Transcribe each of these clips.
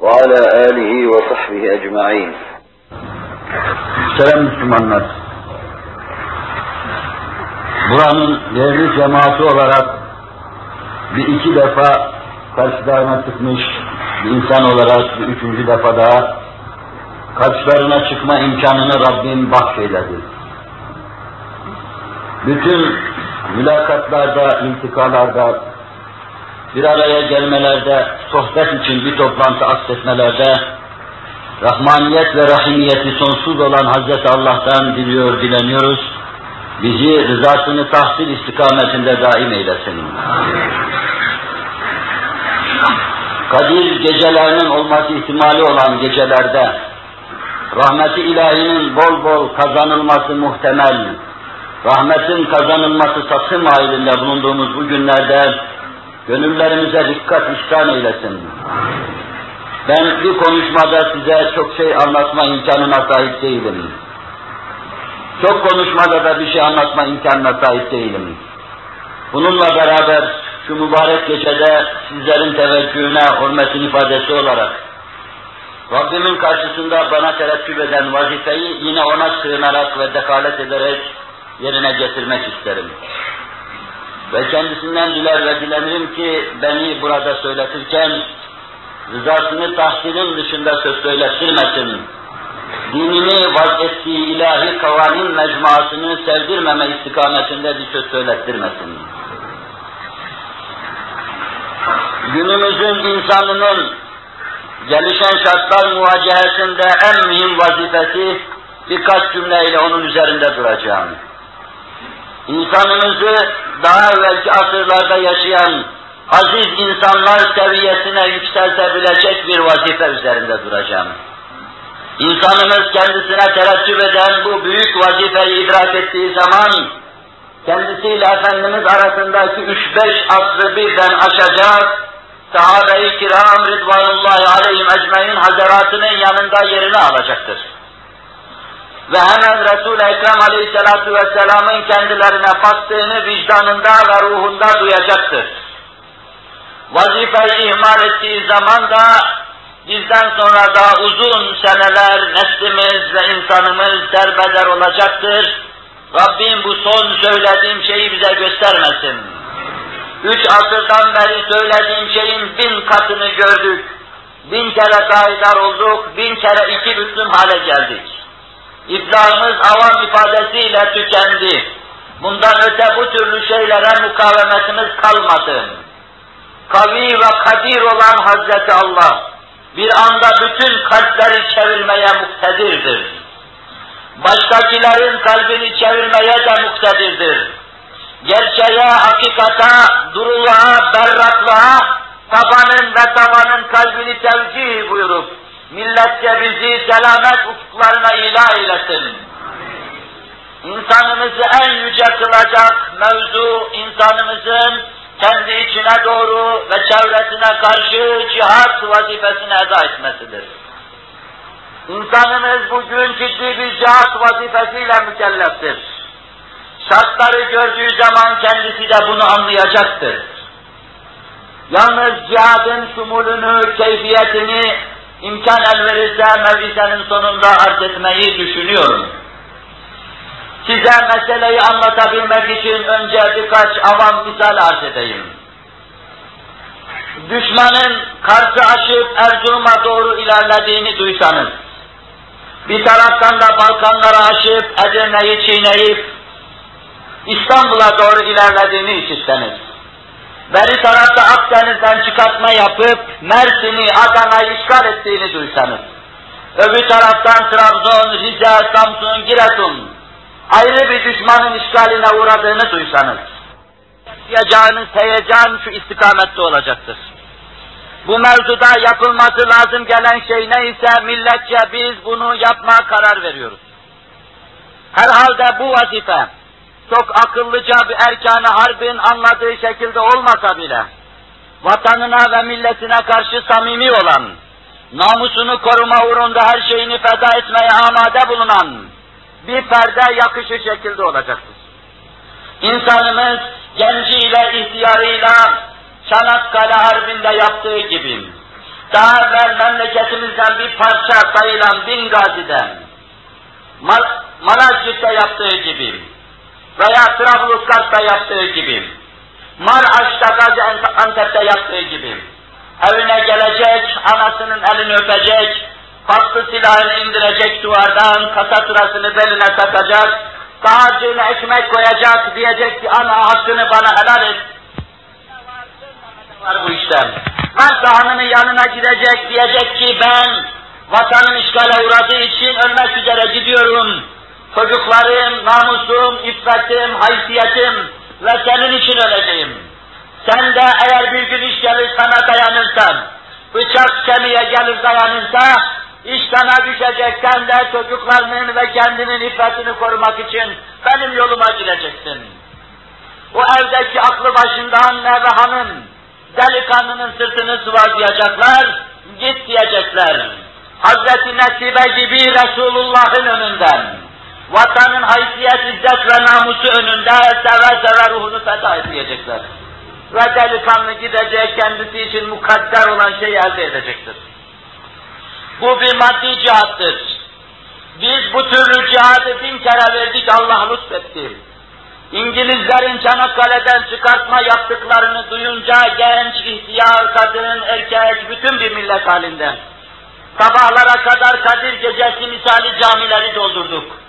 وعلى آله وصحبه أجمعين Muhterem Müslümanlar, buranın değerli cemaati olarak bir iki defa karşılarına çıkmış bir insan olarak bir üçüncü defa daha karşılarına çıkma imkanını Rabbim bahşeyledi. Bütün mülakatlarda, intikalarda, bir araya gelmelerde, sohbet için bir toplantı aksetmelerde, Rahmaniyet ve Rahimiyeti sonsuz olan Hazreti Allah'tan diliyor, dileniyoruz. Bizi rızasını tahsil istikametinde daim eylesin. Kadir gecelerinin olması ihtimali olan gecelerde, rahmeti ilahinin bol bol kazanılması muhtemel, rahmetin kazanılması satım halinde bulunduğumuz bu günlerde, gönüllerimize dikkat ihsan eylesin. Ben bir konuşmada size çok şey anlatma imkanına sahip değilim. Çok konuşmada da bir şey anlatma imkanına sahip değilim. Bununla beraber şu mübarek gecede sizlerin teveccühüne, hürmetin ifadesi olarak Rabbimin karşısında bana terettüp eden vazifeyi yine ona sığınarak ve dekalet ederek yerine getirmek isterim. Ve kendisinden diler ve dilenirim ki beni burada söyletirken rızasını tahsilin dışında söz söylettirmesin. Dinini vazgettiği ilahi kavanin mecmuasını sevdirmeme istikametinde bir söz söylettirmesin. Günümüzün insanının gelişen şartlar muvacehesinde en mühim vazifesi birkaç cümleyle onun üzerinde duracağım. İnsanımızı daha evvelki asırlarda yaşayan aziz insanlar seviyesine yükseltebilecek bir vazife üzerinde duracağım. İnsanımız kendisine terettüp eden bu büyük vazifeyi idrak ettiği zaman, kendisiyle Efendimiz arasındaki üç beş asrı birden aşacak, sahabe-i kiram Ridvanullahi aleyhim ecmain hazaratının yanında yerini alacaktır. Ve hemen Resul-i Ekrem aleyhissalatu vesselamın kendilerine baktığını vicdanında ve ruhunda duyacaktır vazifeyi ihmal ettiği zaman da bizden sonra daha uzun seneler neslimiz ve insanımız derbeder olacaktır. Rabbim bu son söylediğim şeyi bize göstermesin. Üç asırdan beri söylediğim şeyin bin katını gördük. Bin kere dahidar olduk, bin kere iki büklüm hale geldik. İflahımız avam ifadesiyle tükendi. Bundan öte bu türlü şeylere mukavemetimiz kalmadı kavi ve kadir olan Hazreti Allah bir anda bütün kalpleri çevirmeye muktedirdir. Baştakilerin kalbini çevirmeye de muktedirdir. Gerçeğe, hakikata, duruluğa, berraklığa, tabanın ve tavanın kalbini tevcih buyurup, milletçe bizi selamet ufuklarına ilah eylesin. İnsanımızı en yüce kılacak mevzu, insanımızın kendi içine doğru ve çevresine karşı cihat vazifesini eda etmesidir. İnsanımız bugün ciddi bir cihat vazifesiyle mükelleftir. Şartları gördüğü zaman kendisi de bunu anlayacaktır. Yalnız cihadın şumulünü, keyfiyetini imkan el verirse mevlisenin sonunda arz etmeyi düşünüyorum. Size meseleyi anlatabilmek için önce birkaç avam misal arz edeyim. Düşmanın karşı aşıp Erzurum'a doğru ilerlediğini duysanız, bir taraftan da Balkanlara aşıp Edirne'yi çiğneyip İstanbul'a doğru ilerlediğini işitseniz, beri tarafta Akdeniz'den çıkartma yapıp Mersin'i, Adana'yı işgal ettiğini duysanız, öbür taraftan Trabzon, Rize, Samsun, Giresun, ayrı bir düşmanın işgaline uğradığını duysanız, yaşayacağınız heyecan şu istikamette olacaktır. Bu mevzuda yapılması lazım gelen şey neyse milletçe biz bunu yapmaya karar veriyoruz. Herhalde bu vazife çok akıllıca bir erkanı harbin anladığı şekilde olmasa bile vatanına ve milletine karşı samimi olan, namusunu koruma uğrunda her şeyini feda etmeye amade bulunan bir perde yakışı şekilde olacaktır. İnsanımız genciyle, ihtiyarıyla Çanakkale Harbi'nde yaptığı gibi, daha evvel memleketimizden bir parça sayılan Bin Gazi'den, Mal Malazgirt'te yaptığı gibi veya Trablusgarp'ta yaptığı gibi, Maraş'ta Gaziantep'te yaptığı gibi, evine gelecek, anasının elini öpecek, farklı silahını indirecek duvardan, kasaturasını beline takacak, dağarcığına ekmek koyacak, diyecek ki ana hakkını bana helal et. Var bu işte? Varsa hanımın yanına gidecek, diyecek ki ben vatanın işgale uğradığı için ölmek üzere gidiyorum. Çocuklarım, namusum, iffetim, haysiyetim ve senin için öleceğim. Sen de eğer bir gün iş gelir sana dayanırsan, bıçak kemiğe gelir dayanırsa, iş sana düşecek, sen de çocuklarının ve kendinin iffetini korumak için benim yoluma gireceksin. O evdeki aklı başında anne ve hanım, delikanlının sırtını sıvazlayacaklar, git diyecekler. Hazreti Nesibe gibi Resulullah'ın önünden, vatanın haysiyet, izzet ve namusu önünde seve seve ruhunu feda edecekler. Ve delikanlı gidecek, kendisi için mukadder olan şeyi elde edecektir. Bu bir maddi cihattır. Biz bu türlü cihadı bin kere verdik, Allah lütfetti. İngilizlerin Çanakkale'den çıkartma yaptıklarını duyunca genç, ihtiyar, kadın, erkek, bütün bir millet halinde. Sabahlara kadar Kadir Gecesi misali camileri doldurduk.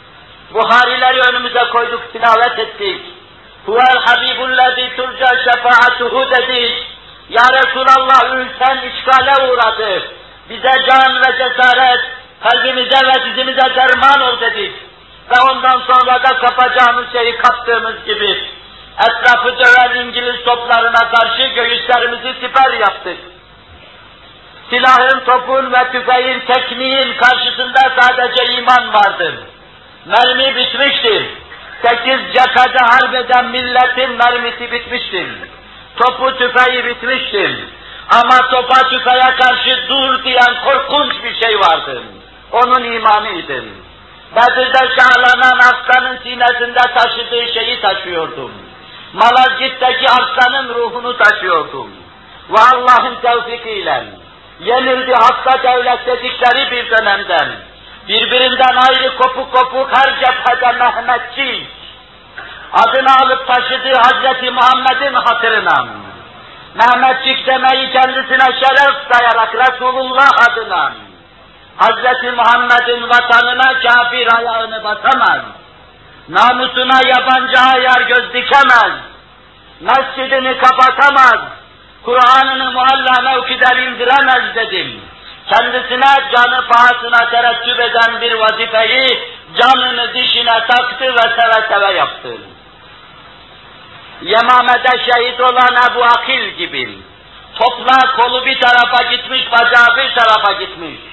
Buharileri önümüze koyduk, tilavet ettik. Huvel habibullezî turca şefaatuhu dedik. Ya Resulallah ülken işgale uğradı. Bize can ve cesaret, kalbimize ve dizimize derman ol dedik. Ve ondan sonra da kapacağımız şeyi kaptığımız gibi etrafı döven İngiliz toplarına karşı göğüslerimizi siper yaptık. Silahın, topun ve tüfeğin, tekniğin karşısında sadece iman vardı. Mermi bitmiştir. Sekiz cephede harbeden milletin mermisi bitmiştir. Topu tüfeği bitmiştir. Ama topa tüfeğe karşı dur diyen korkunç bir şey vardı. Onun imanıydı. Bedir'de şahlanan aslanın sinesinde taşıdığı şeyi taşıyordum. Malazgirt'teki aslanın ruhunu taşıyordum. Ve Allah'ın tevfikiyle yenildi hasta devlet dedikleri bir dönemden birbirinden ayrı kopuk kopuk her cephede Mehmetçik adını alıp taşıdığı Hazreti Muhammed'in hatırına Mehmetçik demeyi kendisine şeref sayarak Resulullah adına Hazreti Muhammed'in vatanına kafir ayağını basamaz. Namusuna yabancı ayar göz dikemez. Mescidini kapatamaz. Kur'an'ını mualla mevkiden indiremez dedim. Kendisine canı pahasına terettüp eden bir vazifeyi canını dişine taktı ve seve seve yaptı. Yemame'de şehit olan Ebu Akil gibi topla kolu bir tarafa gitmiş, bacağı bir tarafa gitmiş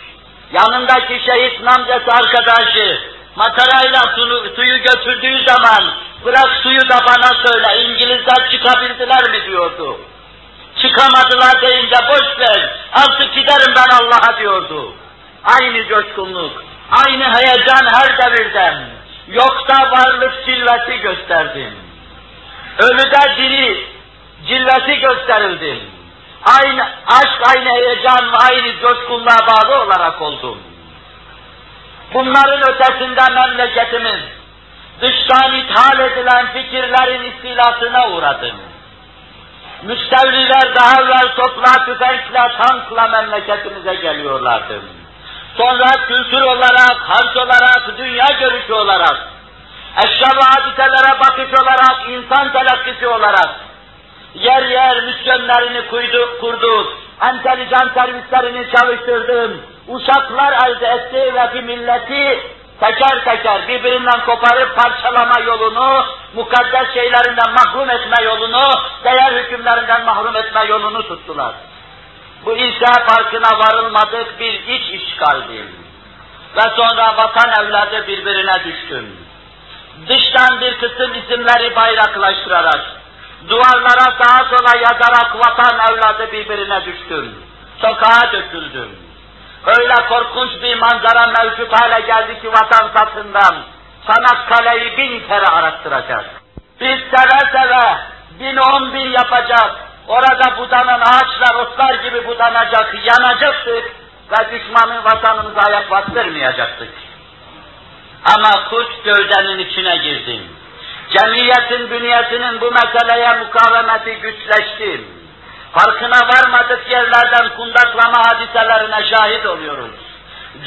yanındaki şehit namzesi arkadaşı matarayla suyu, suyu götürdüğü zaman bırak suyu da bana söyle İngilizler çıkabildiler mi diyordu. Çıkamadılar deyince boş ver artık giderim ben Allah'a diyordu. Aynı coşkunluk, aynı heyecan her devirden. Yokta varlık cilvesi gösterdim. Ölüde diri cilvesi gösterildim aynı aşk, aynı heyecan ve aynı coşkunluğa bağlı olarak oldum. Bunların ötesinde memleketimiz dıştan ithal edilen fikirlerin istilasına uğradım. Müstevliler daha evvel topla, tüfekle, tankla memleketimize geliyorlardı. Sonra kültür olarak, harç olarak, dünya görüşü olarak, eşya ve hadiselere bakış olarak, insan telakkisi olarak, yer yer misyonlarını kurdu, kurdu, entelijan servislerini çalıştırdım, uşaklar elde etti ve bir milleti teker teker birbirinden koparıp parçalama yolunu, mukaddes şeylerinden mahrum etme yolunu, değer hükümlerinden mahrum etme yolunu tuttular. Bu ise farkına varılmadık bir iç işgaldi. Ve sonra vatan evladı birbirine düştüm. Dıştan bir kısım isimleri bayraklaştırarak, duvarlara sağa sola yazarak vatan evladı birbirine düştüm. Sokağa döküldüm. Öyle korkunç bir manzara mevcut hale geldi ki vatan satından Çanakkale'yi bin kere arattıracak. Biz seve seve bin on bin yapacak, orada budanan ağaçlar otlar gibi budanacak, yanacaktık ve düşmanın vatanımıza ayak bastırmayacaktık. Ama kurt gövdenin içine girdim. Cemiyetin bünyesinin bu meseleye mukavemeti güçleşti. Farkına varmadık yerlerden kundaklama hadiselerine şahit oluyoruz.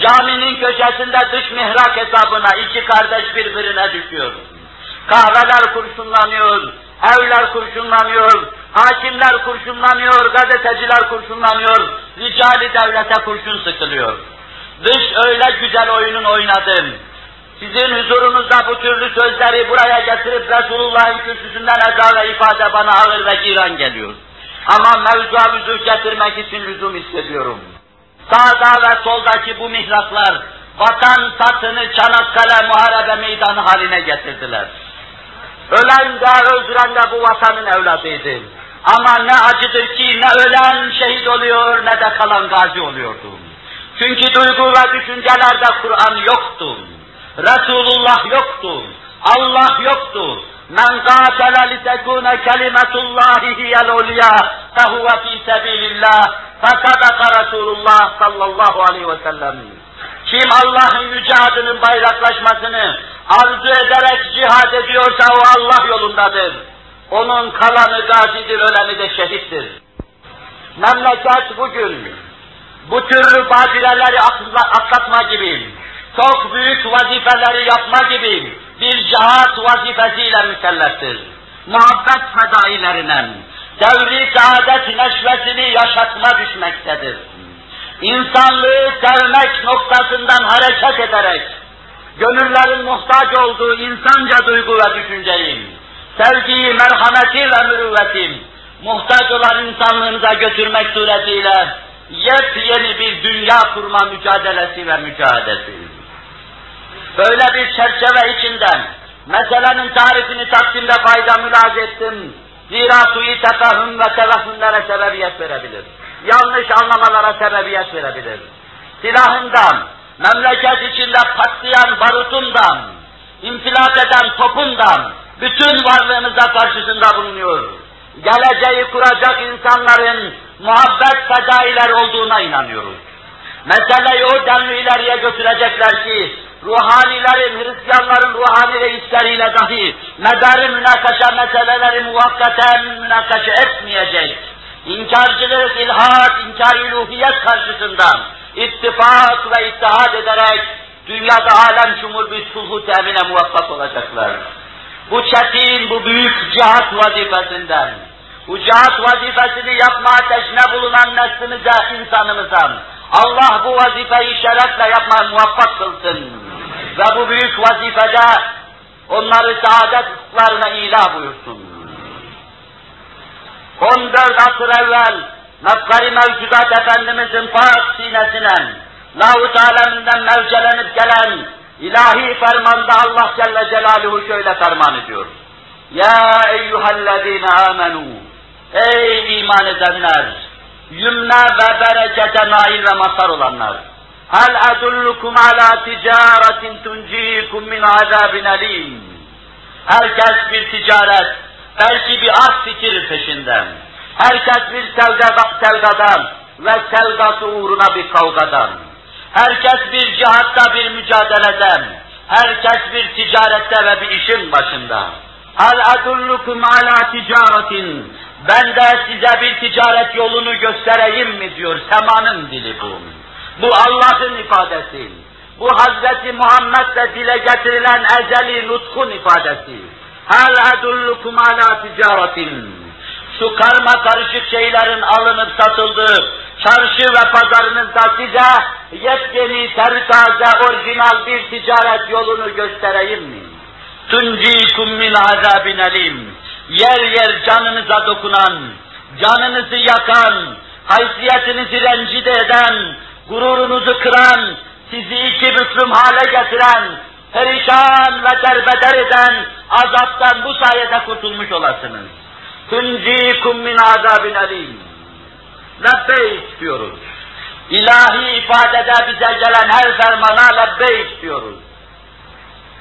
Caminin köşesinde dış mihrak hesabına iki kardeş birbirine düşüyor. Kahveler kurşunlanıyor, evler kurşunlanıyor, hakimler kurşunlanıyor, gazeteciler kurşunlanıyor, ricali devlete kurşun sıkılıyor. Dış öyle güzel oyunun oynadım. Sizin huzurunuzda bu türlü sözleri buraya getirip Resulullah'ın kürsüsünden eza ve ifade bana ağır ve giran geliyor. Ama mevzuya vüzuh getirmek için lüzum hissediyorum. Sağda ve soldaki bu mihraklar vatan satını Çanakkale Muharebe Meydanı haline getirdiler. Ölen de öldüren de bu vatanın evladıydı. Ama ne acıdır ki ne ölen şehit oluyor ne de kalan gazi oluyordu. Çünkü duygu ve düşüncelerde Kur'an yoktu. Resulullah yoktu. Allah yoktu. Men qatele litekune kelimetullahi hiyel ulya fehuve fi sebilillah fesadaka Resulullah sallallahu aleyhi ve sellem. Kim Allah'ın yüce adının bayraklaşmasını arzu ederek cihad ediyorsa o Allah yolundadır. Onun kalanı gazidir, öleni de şehittir. Memleket bugün bu türlü badireleri atlatma gibi, çok büyük vazifeleri yapma gibi bir cihat vazifesiyle mükelleftir. Muhabbet fedailerine, devri saadet neşvesini yaşatma düşmektedir. İnsanlığı sevmek noktasından hareket ederek, gönüllerin muhtaç olduğu insanca duygu ve düşünceyi, sevgiyi, merhameti ve mürüvveti, muhtaç olan insanlığımıza götürmek suretiyle yepyeni bir dünya kurma mücadelesi ve mücadelesi. Böyle bir çerçeve içinden meselenin tarifini takdimde fayda mülaz ettim. Zira suyu tefahüm ve tevehhümlere sebebiyet verebilir. Yanlış anlamalara sebebiyet verebilir. Silahından, memleket içinde patlayan barutundan, infilak eden topundan, bütün varlığımıza karşısında bulunuyor. Geleceği kuracak insanların muhabbet fedailer olduğuna inanıyoruz. Meseleyi o denli ileriye götürecekler ki, ruhanilerin, Hristiyanların ruhani reisleriyle dahi medarı münakaşa meseleleri muvakkaten münakaşa etmeyecek. İnkarcılık, ilhat, inkar üluhiyet karşısında ittifak ve ittihad ederek dünyada alem şumur bir sulhu temine muvaffak olacaklar. Bu çetin, bu büyük cihat vazifesinden, bu cihat vazifesini yapma ateşine bulunan neslimize, insanımıza, Allah bu vazifeyi şerefle yapmaya muvaffak kılsın. Ve bu büyük vazifede onları saadet ufuklarına ilah buyursun. 14 asır evvel mefkari mevcudat Efendimizin pak sinesine Lahu aleminden mevcelenip gelen ilahi fermanda Allah Celle Celaluhu şöyle ferman ediyor. Ya eyyühellezine amenu Ey iman edenler! Yümne ve berekete nail ve mazhar olanlar! Hal edullukum ala ticaretin tuncikum min azabin elim. Herkes bir ticaret, belki bir az fikir peşinden. Herkes bir sevda, sevdadan ve sevdası uğruna bir kavgadan. Herkes bir cihatta bir mücadeleden. Herkes bir ticarette ve bir işin başında. Hal edullukum ala ticaretin. Ben de size bir ticaret yolunu göstereyim mi diyor. Semanın dili bu. Bu Allah'ın ifadesi. Bu Hazreti Muhammed'le dile getirilen ezeli nutkun ifadesi. Hal edullukum ala ticaretin. Şu karma karışık şeylerin alınıp satıldığı çarşı ve pazarınızda size yepyeni, tertaze, orijinal bir ticaret yolunu göstereyim mi? Tuncikum min azabin elim. Yer yer canınıza dokunan, canınızı yakan, haysiyetinizi rencide eden, gururunuzu kıran, sizi iki büklüm hale getiren, perişan ve derbeder eden azaptan bu sayede kurtulmuş olasınız. Tunzikum min azabin alim. Lebbeyk diyoruz. İlahi ifadede bize gelen her fermana lebbeyk diyoruz.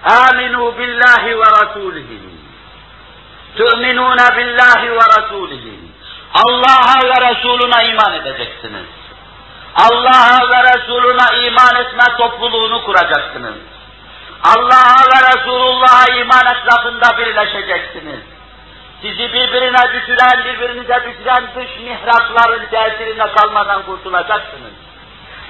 Aminu billahi ve rasulihi. Billahi ve rasulihi. Allah'a ve Resuluna iman edeceksiniz. Allah'a ve Resuluna iman etme topluluğunu kuracaksınız. Allah'a ve Resulullah'a iman etrafında birleşeceksiniz. Sizi birbirine düşüren, birbirinize düşüren dış mihrakların tesirine kalmadan kurtulacaksınız.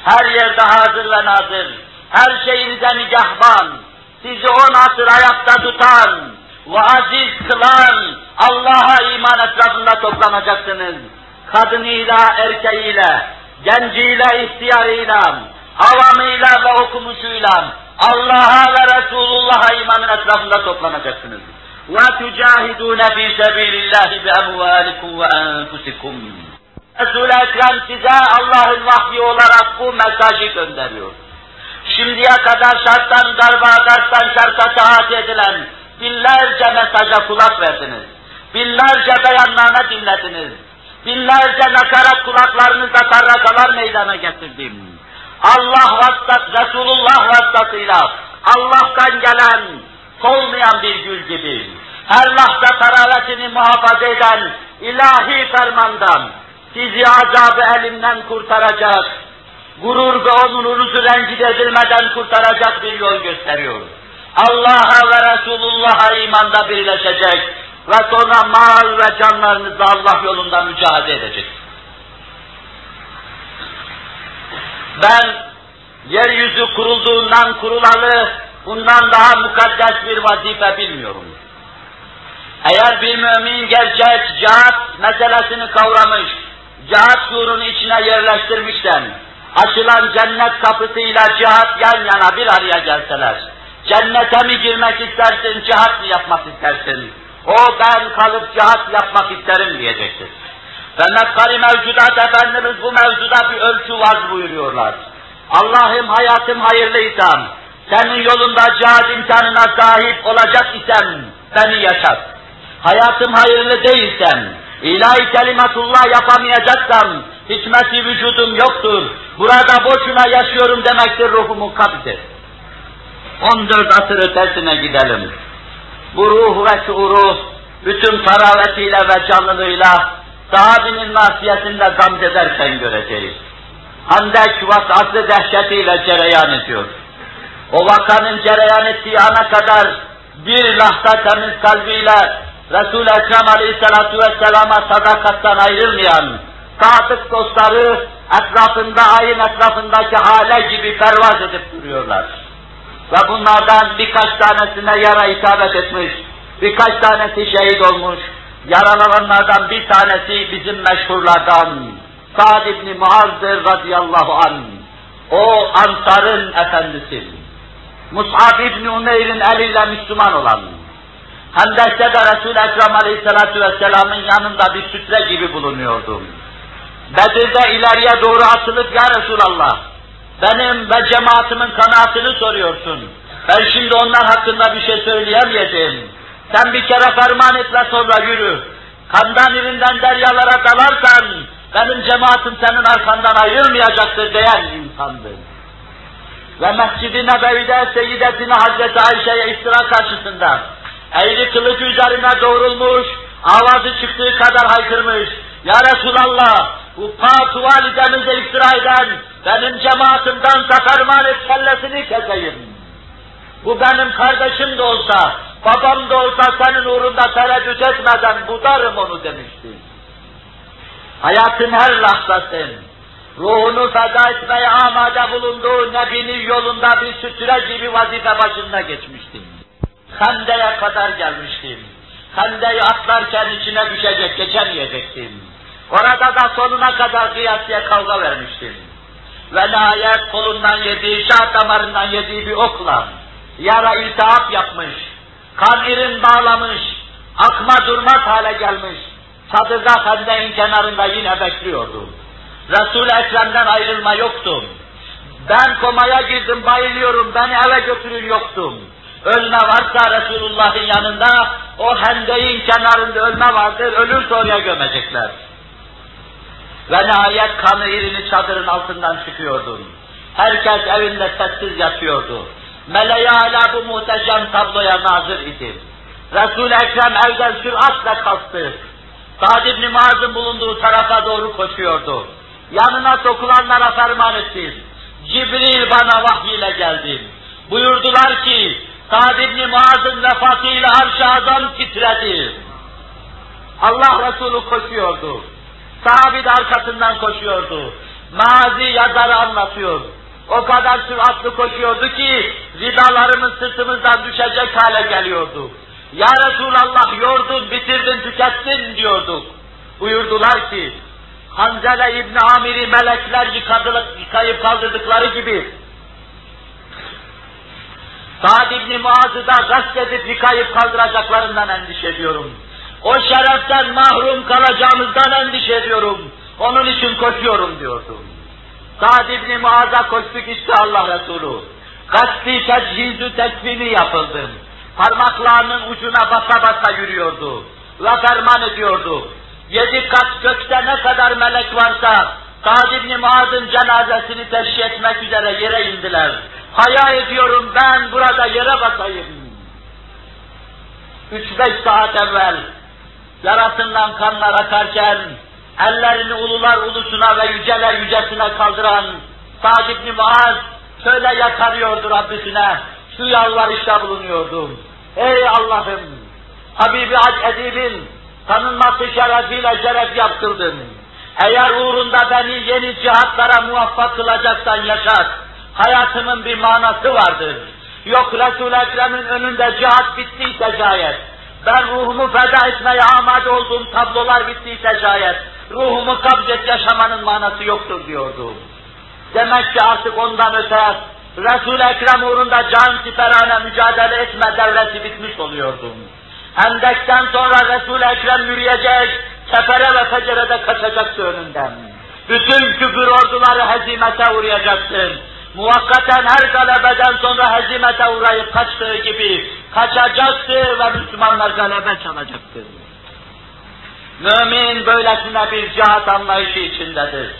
Her yerde hazır ve nazır, her şeyinize nigahban, sizi on asır ayakta tutan ve aziz kılan Allah'a iman etrafında toplanacaksınız. Kadınıyla, erkeğiyle, genciyle, ihtiyarıyla, avamıyla ve okumuşuyla Allah'a ve Resulullah'a imanın etrafında toplanacaksınız. وَتُجَاهِدُونَ فِي سَبِيلِ اللّٰهِ بِأَمْوَالِكُمْ وَاَنْفُسِكُمْ Resul-i Ekrem size Allah'ın vahyi olarak bu mesajı gönderiyor. Şimdiye kadar şarttan darba, dersten şarta taat edilen binlerce mesaja kulak verdiniz. Binlerce beyanlarına dinlediniz. Binlerce nakarat kulaklarınızda tarrakalar meydana getirdim. Allah vasıtası, Resulullah vasıtasıyla Allah'tan gelen solmayan bir gül gibi her lahza taravetini muhafaza eden ilahi fermandan sizi azabı elimden kurtaracak, gurur ve onurunuzu rencide edilmeden kurtaracak bir yol gösteriyor. Allah'a ve Resulullah'a imanda birleşecek ve sonra mal ve canlarınızla Allah yolunda mücadele edecek. Ben yeryüzü kurulduğundan kurulalı bundan daha mukaddes bir vazife bilmiyorum. Eğer bir mümin gerçek cihat meselesini kavramış, cihat şuurunu içine yerleştirmişten, açılan cennet kapısıyla cihat yan yana bir araya gelseler, cennete mi girmek istersin, cihat mı yapmak istersin? O ben kalıp cihat yapmak isterim diyecektir. Ve mekkari mevcudat Efendimiz bu mevzuda bir ölçü vaz buyuruyorlar. Allah'ım hayatım hayırlıysa, senin yolunda cihad imkanına sahip olacak isem beni yaşat. Hayatım hayırlı değilsem, ilahi kelimatullah yapamayacaksam, hikmeti vücudum yoktur, burada boşuna yaşıyorum demektir ruhumu kabzet. 14 asır ötesine gidelim. Bu ruh ve şuuru bütün taravetiyle ve canlılığıyla sahabinin nasiyetinde gamzederken göreceğiz. Handek vakası dehşetiyle cereyan ediyor. O vakanın cereyan ettiği ana kadar bir lahta temiz kalbiyle Resul-i Ekrem Aleyhisselatü Vesselam'a sadakattan ayrılmayan sadık dostları etrafında, ayın etrafındaki hale gibi pervaz edip duruyorlar. Ve bunlardan birkaç tanesine yara isabet etmiş, birkaç tanesi şehit olmuş, yaralananlardan bir tanesi bizim meşhurlardan, Sa'd ibn Muaz'dır radıyallahu anh. O Ansar'ın efendisi. Mus'ab ibn Umeyr'in eliyle Müslüman olan. Hendek'te de Resul-i Ekrem Aleyhisselatü Vesselam'ın yanında bir sütre gibi bulunuyordu. Bedir'de ileriye doğru atılıp ya Resulallah, benim ve cemaatimin kanaatini soruyorsun. Ben şimdi onlar hakkında bir şey söyleyemeyeceğim. Sen bir kere ferman et ve sonra yürü. Kandan irinden deryalara dalarsan, benim cemaatim senin arkandan ayrılmayacaktır diyen insandı. Ve Mescid-i Nebevi'de Seyyidetine Hazreti Ayşe'ye iftira karşısında eğri kılıcı üzerine doğrulmuş, avazı çıktığı kadar haykırmış. Ya Resulallah, bu pak validemize iftira eden benim cemaatimden zaferman et kellesini keseyim. Bu benim kardeşim de olsa, babam da olsa senin uğrunda tereddüt etmeden budarım onu demişti. Hayatın her lahzası, ruhunu feda etmeye amade bulunduğu Nebi'nin yolunda bir sütüre gibi vazife başında geçmiştim. Hende'ye kadar gelmiştim. Hende'yi atlarken içine düşecek, geçemeyecektim. Orada da sonuna kadar kıyasıya kavga vermiştim. Ve nihayet kolundan yediği, şah damarından yediği bir okla yara iltihap yapmış, kan irin bağlamış, akma durmaz hale gelmiş, çadırda hendeğin kenarında yine bekliyordu. Resul-i Ekrem'den ayrılma yoktum. Ben komaya girdim, bayılıyorum, beni eve götürün yoktum. Ölme varsa Resulullah'ın yanında, o hendeyin kenarında ölme vardır, ölürse oraya gömecekler. Ve nihayet kanı irini çadırın altından çıkıyordum. Herkes evinde sessiz yatıyordu. Meleği hala bu muhteşem tabloya nazır idi. Resul-i Ekrem evden süratle kalktı. Sa'd ibn Muaz'ın bulunduğu tarafa doğru koşuyordu. Yanına sokulanlara ferman etti. Cibril bana vahiy geldi. Buyurdular ki, Sa'd ibn Muaz'ın vefatıyla azam titredi. Allah Resulü koşuyordu. Sahabi de arkasından koşuyordu. Mazi yazarı anlatıyor. O kadar süratli koşuyordu ki vidalarımız sırtımızdan düşecek hale geliyordu. Ya Resulallah yordun, bitirdin, tükettin diyorduk. Buyurdular ki, Hanzele İbni Amir'i melekler yıkadık, yıkayıp kaldırdıkları gibi Sa'd İbni Muaz'ı da gasp edip yıkayıp kaldıracaklarından endişe ediyorum. O şereften mahrum kalacağımızdan endişe ediyorum. Onun için koşuyorum diyordum. Sa'd İbni Muaz'a koştuk işte Allah Resulü. Gaspi teczizü tekfini yapıldı. Parmaklarının ucuna basa basa yürüyordu. Ve ferman ediyordu. Yedi kat gökte ne kadar melek varsa Sa'd İbni Muaz'ın cenazesini teşhi etmek üzere yere indiler. Haya ediyorum ben burada yere basayım. Üç beş saat evvel yarasından kanlar akarken ellerini ulular ulusuna ve yüceler yücesine kaldıran Sa'd ibn Muaz şöyle yakarıyordu Rabbisine, şu yalvarışta bulunuyordu. Ey Allah'ım, Habibi Edib'in tanınması şerefiyle şeref yaptırdın. Eğer uğrunda beni yeni cihatlara muvaffak kılacaksan yaşat. Hayatımın bir manası vardır. Yok Resul-i Ekrem'in önünde cihat bittiyse şayet. Ben ruhumu feda etmeye amade olduğum tablolar bittiyse şayet. Ruhumu kabzet yaşamanın manası yoktur diyordu. Demek ki artık ondan öte Resul-i Ekrem uğrunda can siperane mücadele etme devresi bitmiş oluyordu. Hendekten sonra Resul-i Ekrem yürüyecek, sefere ve fecerede kaçacaktı önünden. Bütün küfür orduları hezimete uğrayacaktı. Muvakkaten her galebeden sonra hezimete uğrayıp kaçtığı gibi kaçacaktı ve Müslümanlar galebe çalacaktı. Mümin böylesine bir cihat anlayışı içindedir.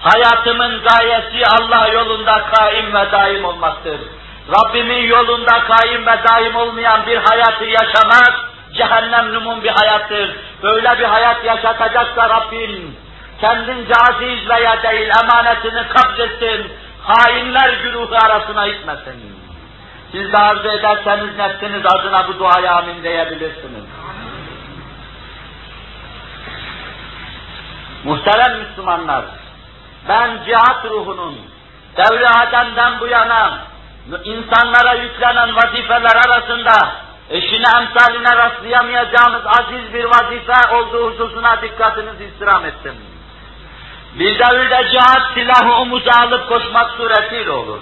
Hayatımın gayesi Allah yolunda kaim ve daim olmaktır. Rabbimin yolunda kaim ve daim olmayan bir hayatı yaşamak, cehennem numun bir hayattır. Böyle bir hayat yaşatacaksa Rabbim, kendince aziz veya değil emanetini kabzetsin, hainler güruhu arasına itmesin. Siz de arzu ederseniz nefsiniz adına bu duaya amin diyebilirsiniz. Muhterem Müslümanlar, ben cihat ruhunun devri Adem'den bu yana insanlara yüklenen vazifeler arasında eşine emsaline rastlayamayacağımız aziz bir vazife olduğu hususuna dikkatinizi istirham ettim. Bir devirde cihat silahı omuza alıp koşmak suretiyle olur.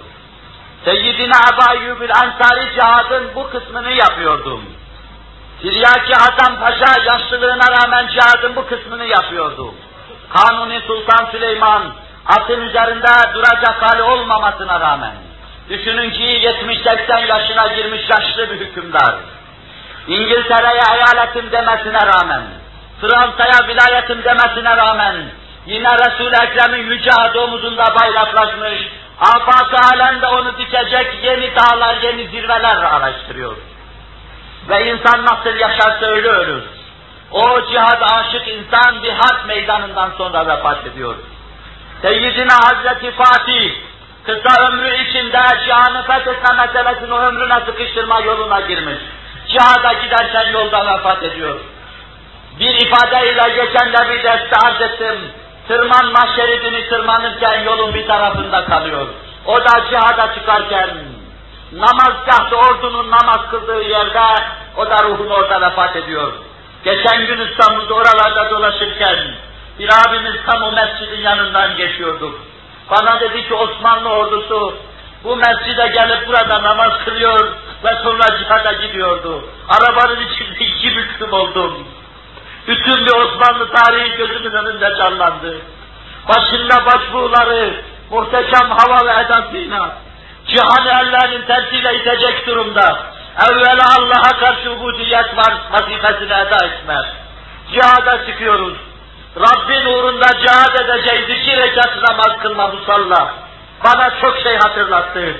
Seyyidina Ebu Eyyubil Ansari cihadın bu kısmını yapıyordum. Tiryaki Hasan Paşa yaşlılığına rağmen cihadın bu kısmını yapıyordu. Kanuni Sultan Süleyman atın üzerinde duracak hali olmamasına rağmen düşünün ki 70-80 yaşına girmiş yaşlı bir hükümdar. İngiltere'ye eyaletim demesine rağmen, Fransa'ya vilayetim demesine rağmen, yine Resul-i Ekrem'in yüce adı omuzunda bayraklaşmış, afak alemde onu dikecek yeni dağlar, yeni zirveler araştırıyor. Ve insan nasıl yaşarsa öyle ölür. O cihad aşık insan bir harp meydanından sonra vefat ediyor. Seyyidina Hazreti Fatih, kısa ömrü içinde cihanı fethetme meselesini ömrüne sıkıştırma yoluna girmiş. Cihada giderken yolda vefat ediyor. Bir ifadeyle geçen de bir derste arz ettim. Tırmanma şeridini tırmanırken yolun bir tarafında kalıyor. O da cihada çıkarken namazgahta ordunun namaz kıldığı yerde o da ruhun orada vefat ediyor. Geçen gün İstanbul'da oralarda dolaşırken bir abimiz tam o mescidin yanından geçiyorduk. Bana dedi ki Osmanlı ordusu bu mescide gelip burada namaz kılıyor ve sonra cihada gidiyordu. Arabanın içinde iki büklüm oldum. Bütün bir Osmanlı tarihi gözümün önünde canlandı. başında başbuğları, muhteşem hava ve edasıyla, cihanı ellerinin tersiyle itecek durumda, evvela Allah'a karşı ubudiyet var vazifesini eda etmek. Cihada çıkıyoruz. Rabbin uğrunda cihad edeceğiz, iki rekat namaz kılma musalla. Bana çok şey hatırlattı.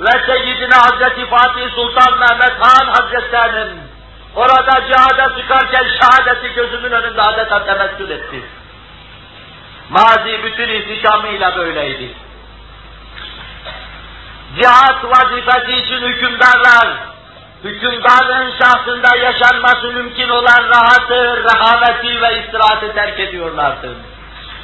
Ve Seyyidina Hazreti Fatih Sultan Mehmet Han Hazretlerinin orada cihada çıkarken şehadeti gözümün önünde adeta temessül etti. Mazi bütün ihtişamıyla böyleydi. Cihat vazifesi için hükümdarlar, hükümdarın şahsında yaşanması mümkün olan rahatı, rehaveti ve istirahatı terk ediyorlardı.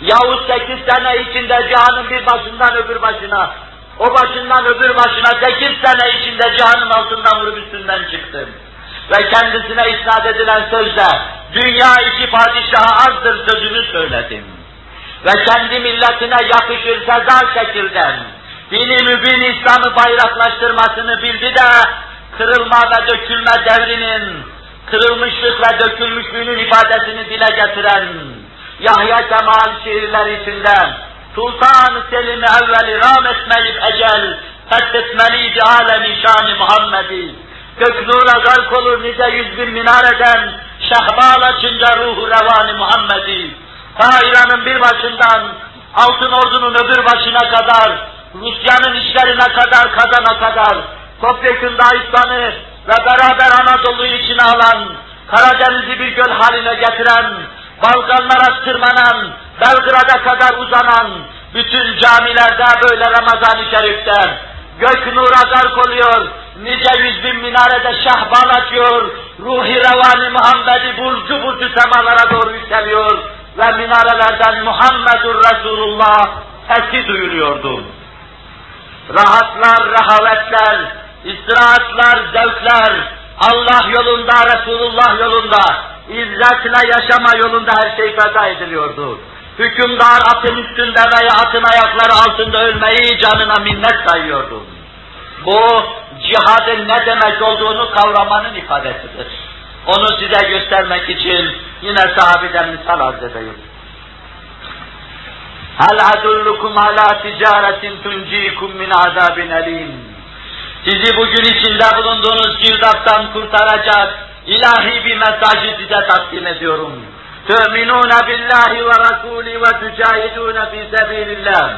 Yahut sekiz sene içinde cihanın bir başından öbür başına, o başından öbür başına sekiz sene içinde cihanın altından vurup üstünden çıktım. Ve kendisine isnat edilen sözde, dünya iki padişaha azdır sözünü söyledim. Ve kendi milletine yakışır sezar şekilden, dini mübin İslam'ı bayraklaştırmasını bildi de, kırılma ve dökülme devrinin, kırılmışlık ve dökülmüşlüğünün ifadesini dile getiren, Yahya Kemal şiirler içinden, Sultan Selim'i evveli ram etmeyip ecel, fethetmeliydi alemi şan Muhammed'i. Gök nura gark olur nice yüz bin minareden, şehbal açınca ruhu revani Muhammed'i. Ta İran'ın bir başından, altın ordunun öbür başına kadar, Rusya'nın işlerine kadar, kazana kadar, topyekun Dağistan'ı ve beraber Anadolu'yu içine alan, Karadeniz'i bir göl haline getiren, Balkanlara tırmanan, Belgrad'a kadar uzanan, bütün camilerde böyle Ramazan-ı Şerif'te gök nura gark oluyor, nice yüz bin minarede şahbal açıyor, ruhi revani Muhammed'i burcu burcu semalara doğru yükseliyor ve minarelerden Muhammedur Resulullah sesi duyuluyordu. Rahatlar, rahavetler, istirahatlar, zevkler, Allah yolunda, Resulullah yolunda, izzetle yaşama yolunda her şey feda ediliyordu. Hükümdar atın üstünde veya atın ayakları altında ölmeyi canına minnet sayıyordu. Bu cihadın ne demek olduğunu kavramanın ifadesidir. Onu size göstermek için yine sahabeden misal arz edeyim. Hal adullukum ala ticaretin tuncikum min azabin elim. Sizi bugün içinde bulunduğunuz girdaptan kurtaracak ilahi bir mesajı size takdim ediyorum. تُؤْمِنُونَ بِاللّٰهِ وَرَسُولِ وَتُجَاهِدُونَ فِي سَب۪يلِ اللّٰهِ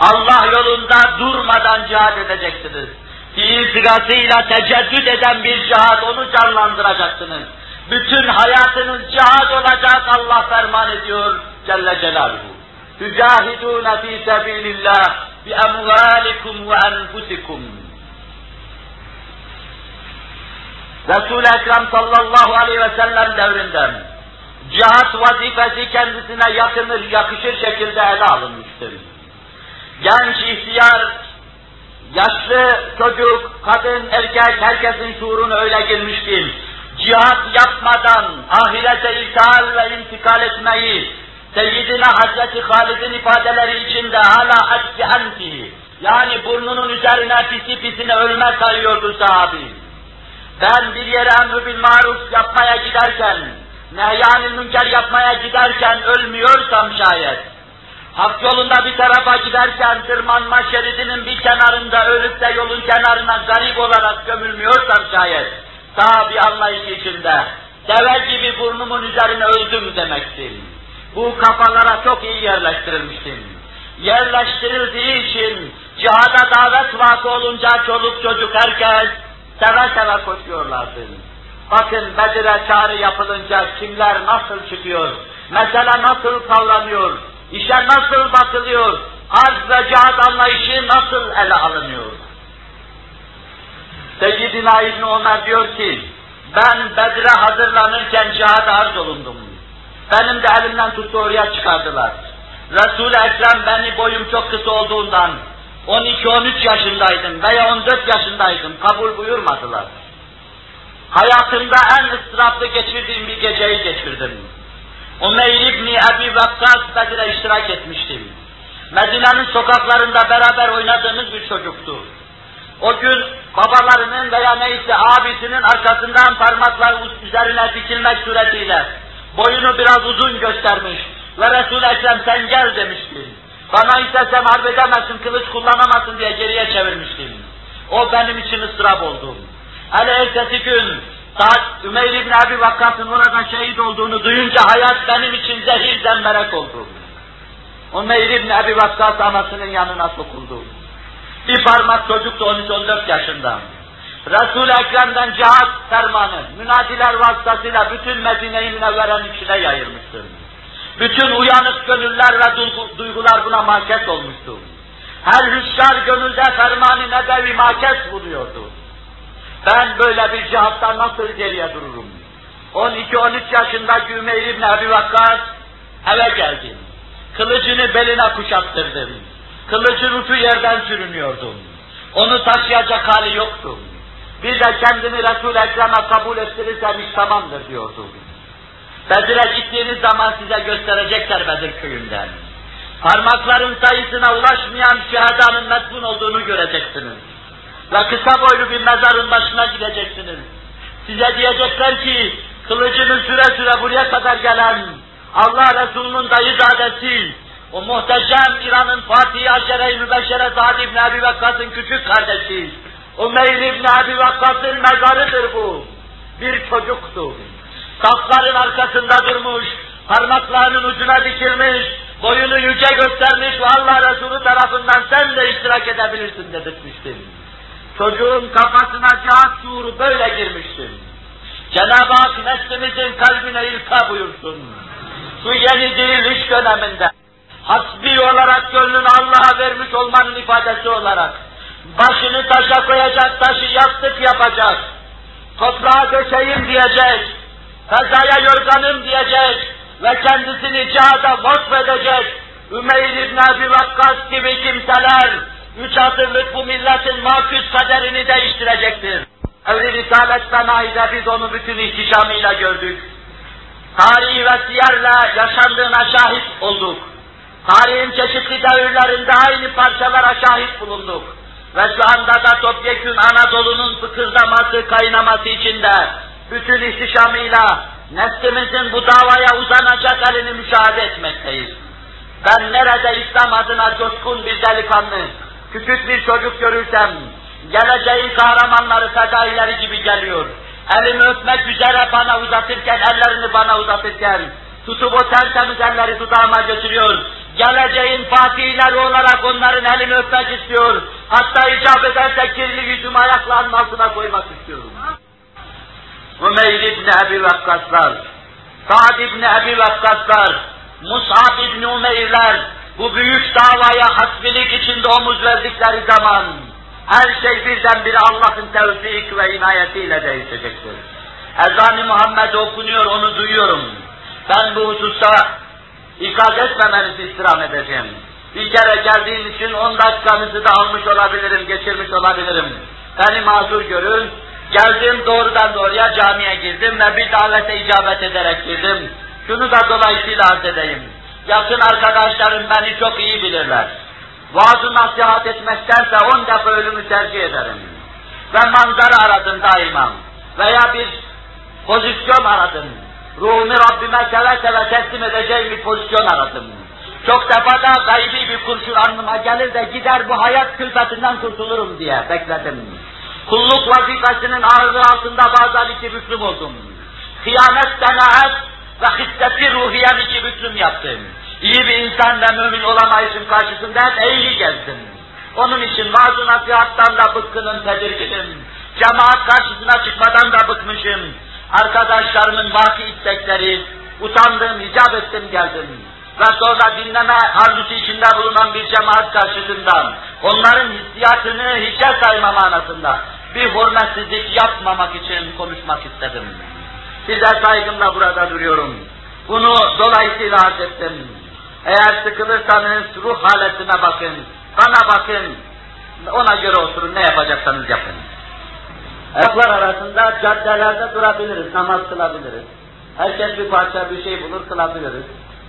Allah yolunda durmadan cihad edeceksiniz. itirasıyla teceddüt eden bir cihad onu canlandıracaksınız. Bütün hayatınız cihad olacak Allah ferman ediyor Celle Celaluhu. Tücahidûne fî sebîlillâh bi emvâlikum ve enfusikum. Resul-i Ekrem sallallahu aleyhi ve sellem devrinden cihat vazifesi kendisine yakınır, yakışır şekilde ele alınmıştır. Genç ihtiyar yaşlı, çocuk, kadın, erkek, herkesin şuuruna öyle girmiştir. Cihat yapmadan ahirete iltihal ve intikal etmeyi, Seyyidina Hazreti Halid'in ifadeleri içinde hala aczi anti, yani burnunun üzerine pisi pisine ölme sayıyordu sahabi. Ben bir yere emr bil maruf yapmaya giderken, nehyanil münker yapmaya giderken ölmüyorsam şayet, hak yolunda bir tarafa giderken tırmanma şeridinin bir kenarında ölüp de yolun kenarına garip olarak gömülmüyorsam şayet, daha bir anlayış içinde, deve gibi burnumun üzerine öldüm demektir. Bu kafalara çok iyi yerleştirilmiştir. Yerleştirildiği için cihada davet vakı olunca çoluk çocuk herkes seve seve koşuyorlardı. Bakın Bedir'e çağrı yapılınca kimler nasıl çıkıyor, mesele nasıl kavranıyor, işe nasıl bakılıyor, arz ve cihat anlayışı nasıl ele alınıyor. Seyyidina İbni Ömer diyor ki, ben Bedir'e hazırlanırken cihad arz olundum. Benim de elimden tuttu oraya çıkardılar. Resul-i Ekrem beni boyum çok kısa olduğundan 12-13 yaşındaydım veya 14 yaşındaydım. Kabul buyurmadılar. Hayatımda en ıstıraplı geçirdiğim bir geceyi geçirdim. Umeyr İbni Ebi Vakkas Bedir'e iştirak etmiştim. Medine'nin sokaklarında beraber oynadığımız bir çocuktu. O gün babalarının veya neyse abisinin arkasından parmaklar üzerine dikilmek suretiyle boyunu biraz uzun göstermiş ve Resul-i Ekrem sen gel demişti. Bana istesem harp edemezsin, kılıç kullanamazsın diye geriye çevirmiştim. O benim için ıstırap oldu. Hele ertesi gün saat Ümeyr İbni Abi Vakkas'ın orada şehit olduğunu duyunca hayat benim için zehir zemberek oldu. Ümeyr İbni Abi Vakkas anasının yanına sokuldu. Bir parmak çocuktu 13-14 yaşında. Resul-i Ekrem'den cihat fermanı, münadiler vasıtasıyla bütün Medine-i Münevvere'nin içine yayılmıştır. Bütün uyanık gönüller ve duygular buna market olmuştu. Her hüşyar gönülde fermanı nebevi makes buluyordu. Ben böyle bir cihatta nasıl geriye dururum? 12-13 yaşındaki Ümeyr İbni Ebi Vakkas eve geldim. Kılıcını beline kuşattırdım. Kılıcın ucu yerden sürünüyordu. Onu taşıyacak hali yoktu. Bir de kendini Resul-i Ekrem'e kabul ettirirsem iş tamamdır diyordu. Bedir'e gittiğiniz zaman size gösterecekler Bedir köyünden. Parmakların sayısına ulaşmayan şehadanın metbun olduğunu göreceksiniz. Ve kısa boylu bir mezarın başına gideceksiniz. Size diyecekler ki, kılıcını süre süre buraya kadar gelen, Allah Resulü'nün dayızadesi, o muhteşem İran'ın Fatih-i Aşere-i Mübeşşere Sa'd İbni Vakkas'ın küçük kardeşi, Umeyr İbni Ebi Vakkas'ın mezarıdır bu. Bir çocuktu. Safların arkasında durmuş, parmaklarının ucuna dikilmiş, boyunu yüce göstermiş ve Allah Resulü tarafından sen de iştirak edebilirsin dedirtmiştim. Çocuğun kafasına cihat şuuru böyle girmiştir. Cenab-ı Hak neslimizin kalbine ilka buyursun. Şu yeni diriliş döneminde. Hasbi olarak gönlünü Allah'a vermiş olmanın ifadesi olarak. Başını taşa koyacak, taşı yastık yapacak, toprağa döşeyim diyecek, fezaya yorganım diyecek. Ve kendisini cihada vakfedecek. Ümeyr İbn Abi Vakkas gibi kimseler üç asırlık bu milletin maküs kaderini değiştirecektir. Evli Risalet Sanayi'de biz onu bütün ihtişamıyla gördük. Tarihi ve siyerle yaşandığına şahit olduk. Tarihin çeşitli devirlerinde aynı parçalara şahit bulunduk. Ve şu anda da topyekün Anadolu'nun fıkırdaması, kaynaması içinde bütün ihtişamıyla neslimizin bu davaya uzanacak halini müşahede etmekteyiz. Ben nerede İslam adına coşkun bir delikanlı, küçük bir çocuk görürsem, geleceğin kahramanları, fedaileri gibi geliyor. Elimi öpmek üzere bana uzatırken, ellerini bana uzatırken, tutup o tertemiz elleri dudağıma götürüyor. Geleceğin fatihleri olarak onların elini öpmek istiyor. Hatta icap ederse kirli yüzümü ayaklarının altına koymak istiyorum. Umeyr İbni Ebi Vakkaslar, Sa'd İbni Ebi Vakkaslar, Mus'ab İbni Umeyrler, bu büyük davaya hasbilik içinde omuz verdikleri zaman, her şey birdenbire Allah'ın tevfik ve inayetiyle değişecektir. Ezan-ı Muhammed okunuyor, onu duyuyorum. Ben bu hususta ikaz etmemenizi istirham edeceğim. Bir kere geldiğim için on dakikanızı da almış olabilirim, geçirmiş olabilirim. Beni mazur görün. Geldim doğrudan doğruya camiye girdim ve bir davete icabet ederek girdim. Şunu da dolayısıyla arz edeyim. Yakın arkadaşlarım beni çok iyi bilirler. Vaaz-ı nasihat etmektense on defa ölümü tercih ederim. Ve manzara aradım daima. Veya bir pozisyon aradım. Ruhumu Rabbime seve seve teslim edeceğim bir pozisyon aradım. Çok defa da gaybi bir kurşun alnıma gelir de gider bu hayat külfetinden kurtulurum diye bekledim. Kulluk vazifesinin ağırlığı altında bazen iki büklüm oldum. Hıyanet, senaat ve hiddeti ruhiyen iki büklüm yaptım. İyi bir insan ve mümin olamayışın karşısında hep eğri gezdim. Onun için vaaz nasihattan da bıkkınım, tedirginim. Cemaat karşısına çıkmadan da bıkmışım. Arkadaşlarımın vaki istekleri, utandım, icap ettim geldim. Ve sonra dinleme arzusu içinde bulunan bir cemaat karşısında, onların hissiyatını hiçe sayma manasında bir hürmetsizlik yapmamak için konuşmak istedim. Size saygımla burada duruyorum. Bunu dolayısıyla arz ettim. Eğer sıkılırsanız ruh haletine bakın, bana bakın, ona göre oturun, ne yapacaksanız yapın. Ayaklar arasında caddelerde durabiliriz, namaz kılabiliriz. Herkes bir parça bir şey bulur kılabiliriz.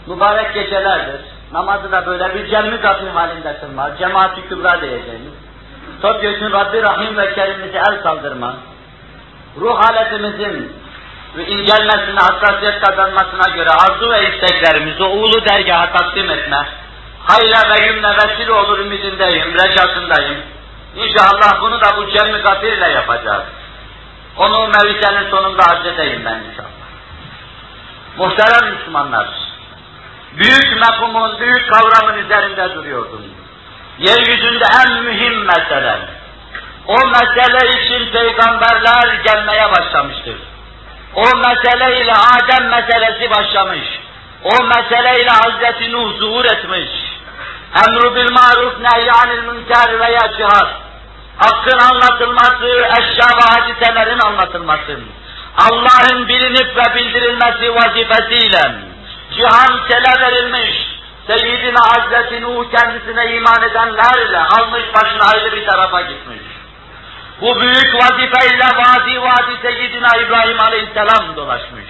Mübarek gecelerdir. Namazı da böyle bir cemmi gafil halinde kılma, cemaat-i kübra diyeceğimiz. Topyekun Rabbi Rahim ve Kerim'imize el kaldırma. Ruh haletimizin ve hassasiyet kazanmasına göre arzu ve isteklerimizi o ulu dergaha takdim etme. hayra ve yümne vesile olur ümidindeyim, recasındayım. İnşallah bunu da bu gafirle yapacağız. Onu mevzenin sonunda arz edeyim ben inşallah. Muhterem Müslümanlar, büyük mefhumun, büyük kavramın üzerinde duruyordum. Yeryüzünde en mühim mesele, o mesele için peygamberler gelmeye başlamıştır. O meseleyle Adem meselesi başlamış. O meseleyle Hazreti Nuh zuhur etmiş. Emru bil maruf nehyanil münker veya cihad. Hakkın anlatılması, eşya ve hadiselerin anlatılması. Allah'ın bilinip ve bildirilmesi vazifesiyle cihan sele verilmiş. Seyyidina Hazreti Nuh kendisine iman edenlerle almış başına ayrı bir tarafa gitmiş. Bu büyük vazifeyle vadi vadi Seyyidina İbrahim Aleyhisselam dolaşmış.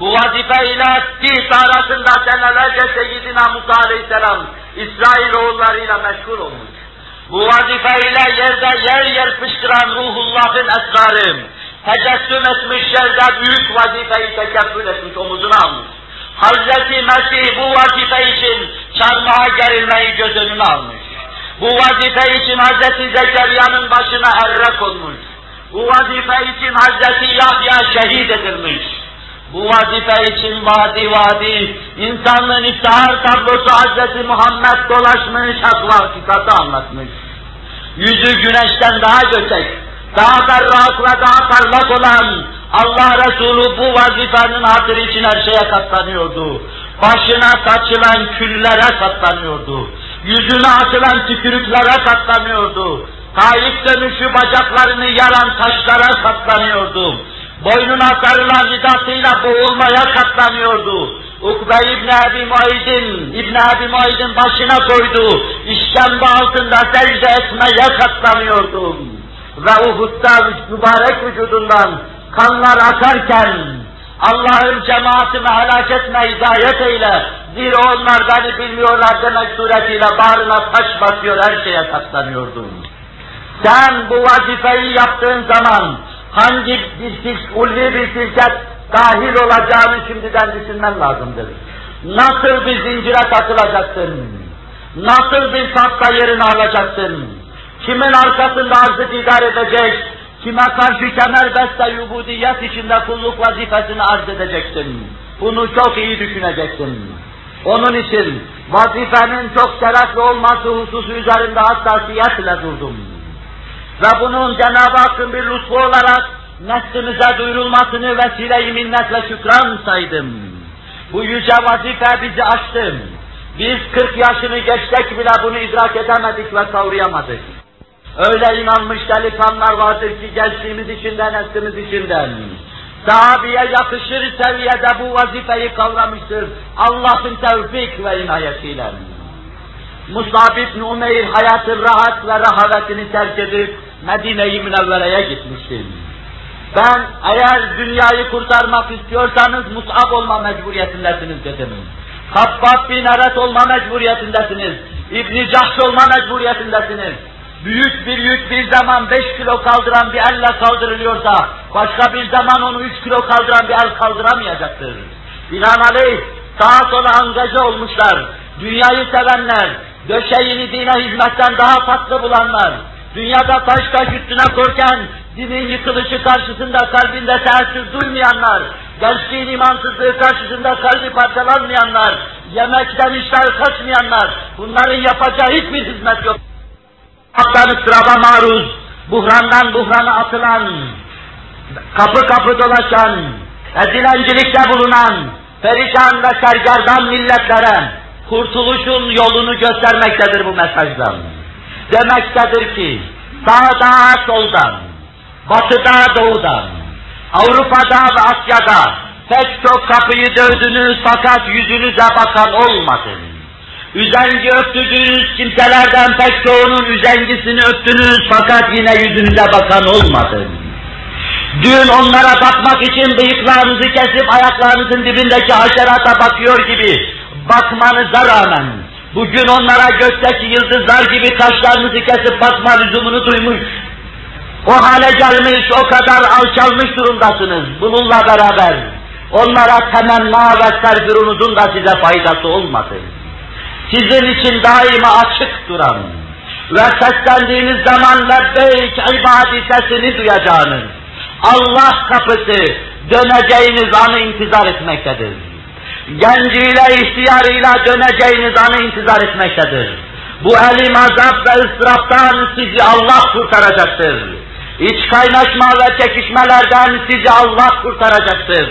Bu vazifeyle Tis arasında senelerce Seyyidina Musa Aleyhisselam İsrail oğullarıyla meşgul olmuş. Bu vazifeyle yerde yer yer fışkıran ruhullahın esrarı, tecessüm etmiş yerde büyük vazifeyi tekeffül etmiş, omuzuna almış. Hazreti Mesih bu vazife için çarmıha gerilmeyi göz önüne almış. Bu vazife için Hazreti Zekeriya'nın başına erre konmuş. Bu vazife için Hazreti Yahya şehit edilmiş. Bu vazife için vadi vadi, insanlığın iftihar tablosu Hazreti Muhammed dolaşmış, hak ve hakikati anlatmış. Yüzü güneşten daha göçek, daha berrak ve daha parlak olan Allah Resulü bu vazifenin hatırı için her şeye katlanıyordu. Başına saçılan küllere katlanıyordu yüzüne atılan tükürüklere katlanıyordu. Taif dönüşü bacaklarını yaran taşlara katlanıyordu. Boynuna sarılan ridasıyla boğulmaya katlanıyordu. Ukbe İbni Ebi Muaydin, İbni Ebi Muaydin başına koydu. İşkembe altında secde etmeye katlanıyordu. Ve Uhud'da mübarek vücudundan kanlar akarken Allah'ın cemaatimi helak etme, hidayet eyle. Zira onlar beni bilmiyorlar demek suretiyle bağrına taş basıyor, her şeye katlanıyordum. Sen bu vazifeyi yaptığın zaman hangi bir ulvi bir silket dahil olacağını şimdiden düşünmen lazımdır. Nasıl bir zincire takılacaksın? Nasıl bir safta yerini alacaksın? Kimin arkasında arzı idare edecek? Kime karşı kemer beste yubudiyet içinde kulluk vazifesini arz edeceksin. Bunu çok iyi düşüneceksin. Onun için vazifenin çok şerefli olması hususu üzerinde hassasiyetle durdum. Ve bunun Cenab-ı Hakk'ın bir lütfu olarak neslimize duyurulmasını vesile-i minnet şükran saydım. Bu yüce vazife bizi açtı. Biz 40 yaşını geçtik bile bunu idrak edemedik ve kavrayamadık. Öyle inanmış delikanlar vardır ki gençliğimiz içinden, neslimiz içinden. Sahabeye yakışır seviyede bu vazifeyi kavramıştır. Allah'ın tevfik ve inayetiyle. Musab ibn Umeyr hayatın rahat ve rahavetini terk edip Medine-i Münevvere'ye gitmiştir. Ben eğer dünyayı kurtarmak istiyorsanız Mus'ab olma mecburiyetindesiniz dedim. Habbab bin Eret olma mecburiyetindesiniz. İbn-i Cahş olma mecburiyetindesiniz büyük bir yük bir zaman beş kilo kaldıran bir elle kaldırılıyorsa, başka bir zaman onu üç kilo kaldıran bir el kaldıramayacaktır. Binaenaleyh sağa sola angaja olmuşlar, dünyayı sevenler, döşeğini dine hizmetten daha tatlı bulanlar, dünyada taş taş üstüne korken, dinin yıkılışı karşısında kalbinde teessür duymayanlar, gençliğin imansızlığı karşısında kalbi parçalanmayanlar, yemekten işler kaçmayanlar, bunların yapacağı hiçbir hizmet yok. Hatta ıstıraba maruz, buhrandan buhrana atılan, kapı kapı dolaşan, dilencilikte bulunan, perişan ve sergerdan milletlere kurtuluşun yolunu göstermektedir bu mesajdan. Demektedir ki, sağda soldan, batıda doğudan, Avrupa'da ve Asya'da pek çok kapıyı dövdünüz fakat yüzünüze bakan olmadın. Üzengi öptüğünüz kimselerden pek çoğunun üzengisini öptünüz fakat yine yüzünüze bakan olmadı. Dün onlara bakmak için bıyıklarınızı kesip ayaklarınızın dibindeki haşerata bakıyor gibi bakmanıza rağmen bugün onlara gökteki yıldızlar gibi kaşlarınızı kesip bakma lüzumunu duymuş. O hale gelmiş, o kadar alçalmış durumdasınız bununla beraber. Onlara temenna ve serfirunuzun da size faydası olmadı. Sizin için daima açık duran ve seslendiğiniz zaman lebbeyk ibadi sesini duyacağınız Allah kapısı döneceğiniz anı intizar etmektedir. Genciyle, ihtiyarıyla döneceğiniz anı intizar etmektedir. Bu elim azap ve ıstıraptan sizi Allah kurtaracaktır. İç kaynaşma ve çekişmelerden sizi Allah kurtaracaktır.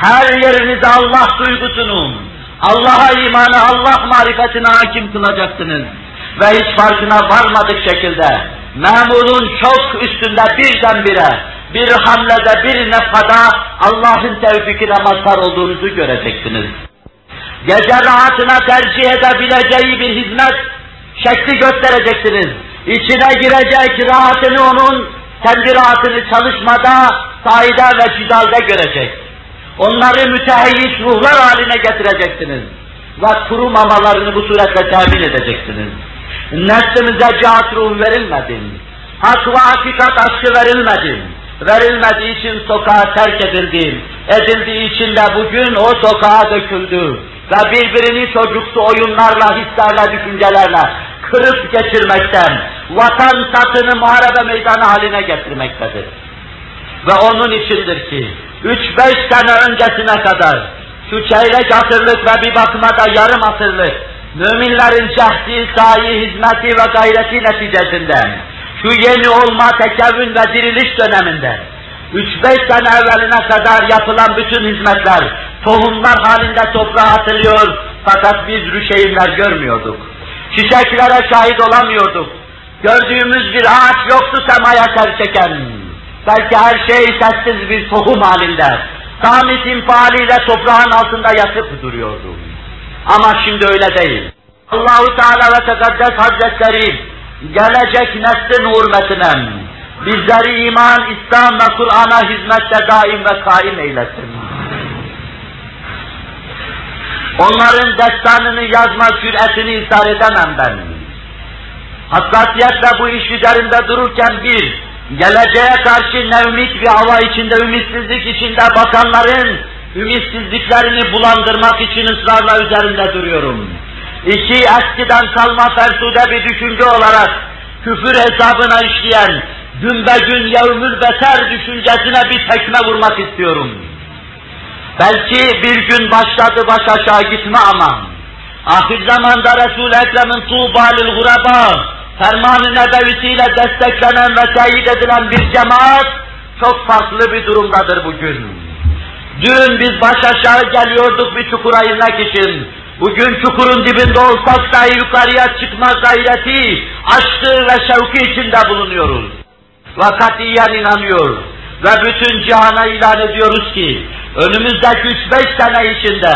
Her yerinize Allah duygusunu, Allah'a imanı, Allah marifetine hakim kılacaksınız. Ve hiç farkına varmadık şekilde memurun çok üstünde birdenbire bir hamlede, bir nefada Allah'ın tevfikine mazhar olduğunuzu göreceksiniz. Gece rahatına tercih edebileceği bir hizmet şekli göstereceksiniz. İçine girecek rahatını onun, kendi rahatını çalışmada, saide ve cidalde görecek. Onları müteheyyis ruhlar haline getireceksiniz. Ve kurumamalarını bu suretle temin edeceksiniz. Neslimize cihat ruhu verilmedi. Hak ve hakikat aşkı verilmedi verilmediği için sokağa terk edildi. Edildiği için de bugün o sokağa döküldü. Ve birbirini çocuksu oyunlarla, hislerle, düşüncelerle kırıp geçirmekten, vatan satını muharebe meydanı haline getirmektedir. Ve onun içindir ki, üç beş sene öncesine kadar, şu çeyrek asırlık ve bir bakıma da yarım asırlık, müminlerin cehdi, sahi, hizmeti ve gayreti neticesinde, şu yeni olma, tekevün ve diriliş döneminde, üç beş sene evveline kadar yapılan bütün hizmetler, tohumlar halinde toprağa atılıyor, fakat biz rüşeğinler görmüyorduk. Çiçeklere şahit olamıyorduk. Gördüğümüz bir ağaç yoktu semaya ter çeken. Belki her şey sessiz bir tohum halinde. Samit infialiyle toprağın altında yatıp duruyordu. Ama şimdi öyle değil. Allahu Teala ve Tekaddes Hazretleri gelecek neslin hürmetine bizleri iman, İslam ve Kur'an'a hizmette daim ve kaim eylesin. Onların destanını yazma cüretini ishar edemem ben. Hassasiyetle bu iş üzerinde dururken bir, geleceğe karşı nevmik bir hava içinde, ümitsizlik içinde bakanların ümitsizliklerini bulandırmak için ısrarla üzerinde duruyorum. İki, eskiden kalma fersude bir düşünce olarak küfür hesabına işleyen, gün be gün yevmül beter düşüncesine bir tekme vurmak istiyorum. Belki bir gün başladı baş aşağı gitme ama, ahir zamanda Resul-i Ekrem'in tuğbalil guraba, ferman-ı nebevisiyle desteklenen ve teyit edilen bir cemaat, çok farklı bir durumdadır bugün. Dün biz baş aşağı geliyorduk bir çukura inmek için. Bugün çukurun dibinde olsak dahi yukarıya çıkma gayreti, aşkı ve şevki içinde bulunuyoruz. Ve katiyen inanıyor. Ve bütün cihana ilan ediyoruz ki, önümüzdeki üç beş sene içinde,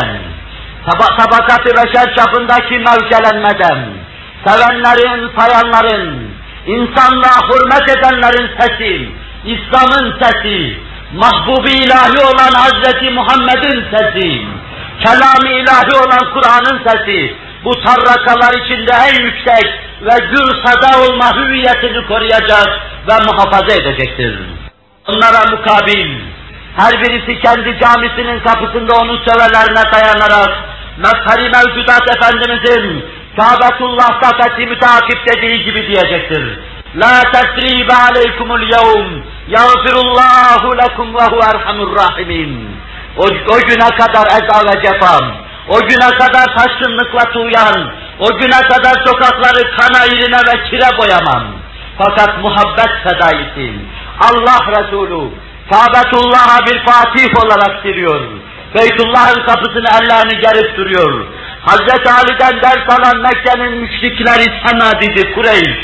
tab tabakatı beşer çapındaki mevkelenmeden, sevenlerin, sayanların, insanlığa hürmet edenlerin sesi, İslam'ın sesi, mahbubi ilahi olan Hazreti Muhammed'in sesi, kelam-ı ilahi olan Kur'an'ın sesi, bu tarrakalar içinde en yüksek ve gür sada olma hüviyetini koruyacak ve muhafaza edecektir. Onlara mukabil, her birisi kendi camisinin kapısında onun severlerine dayanarak, mezheri mevcudat Efendimizin Kâbetullah'ta fethi müteakip dediği gibi diyecektir. La tesribe aleykumul yevm, yağfirullahu lekum ve hu erhamur rahimin. O, o güne kadar eza ve cefam, o güne kadar taşkınlıkla tuğyan, o güne kadar sokakları kana irine ve kire boyamam. Fakat muhabbet fedaisi, Allah Resulü, Kâbetullah'a bir fatih olarak giriyor. Beytullah'ın kapısını ellerini gerip duruyor. Hazreti Ali'den ders alan Mekke'nin müşrikleri senadidi Kureyş.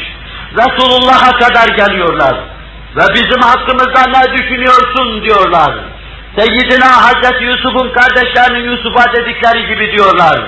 Resulullah'a kadar geliyorlar. Ve bizim hakkımızda ne düşünüyorsun diyorlar. Seyyidina Hazreti Yusuf'un kardeşlerinin Yusuf'a dedikleri gibi diyorlar.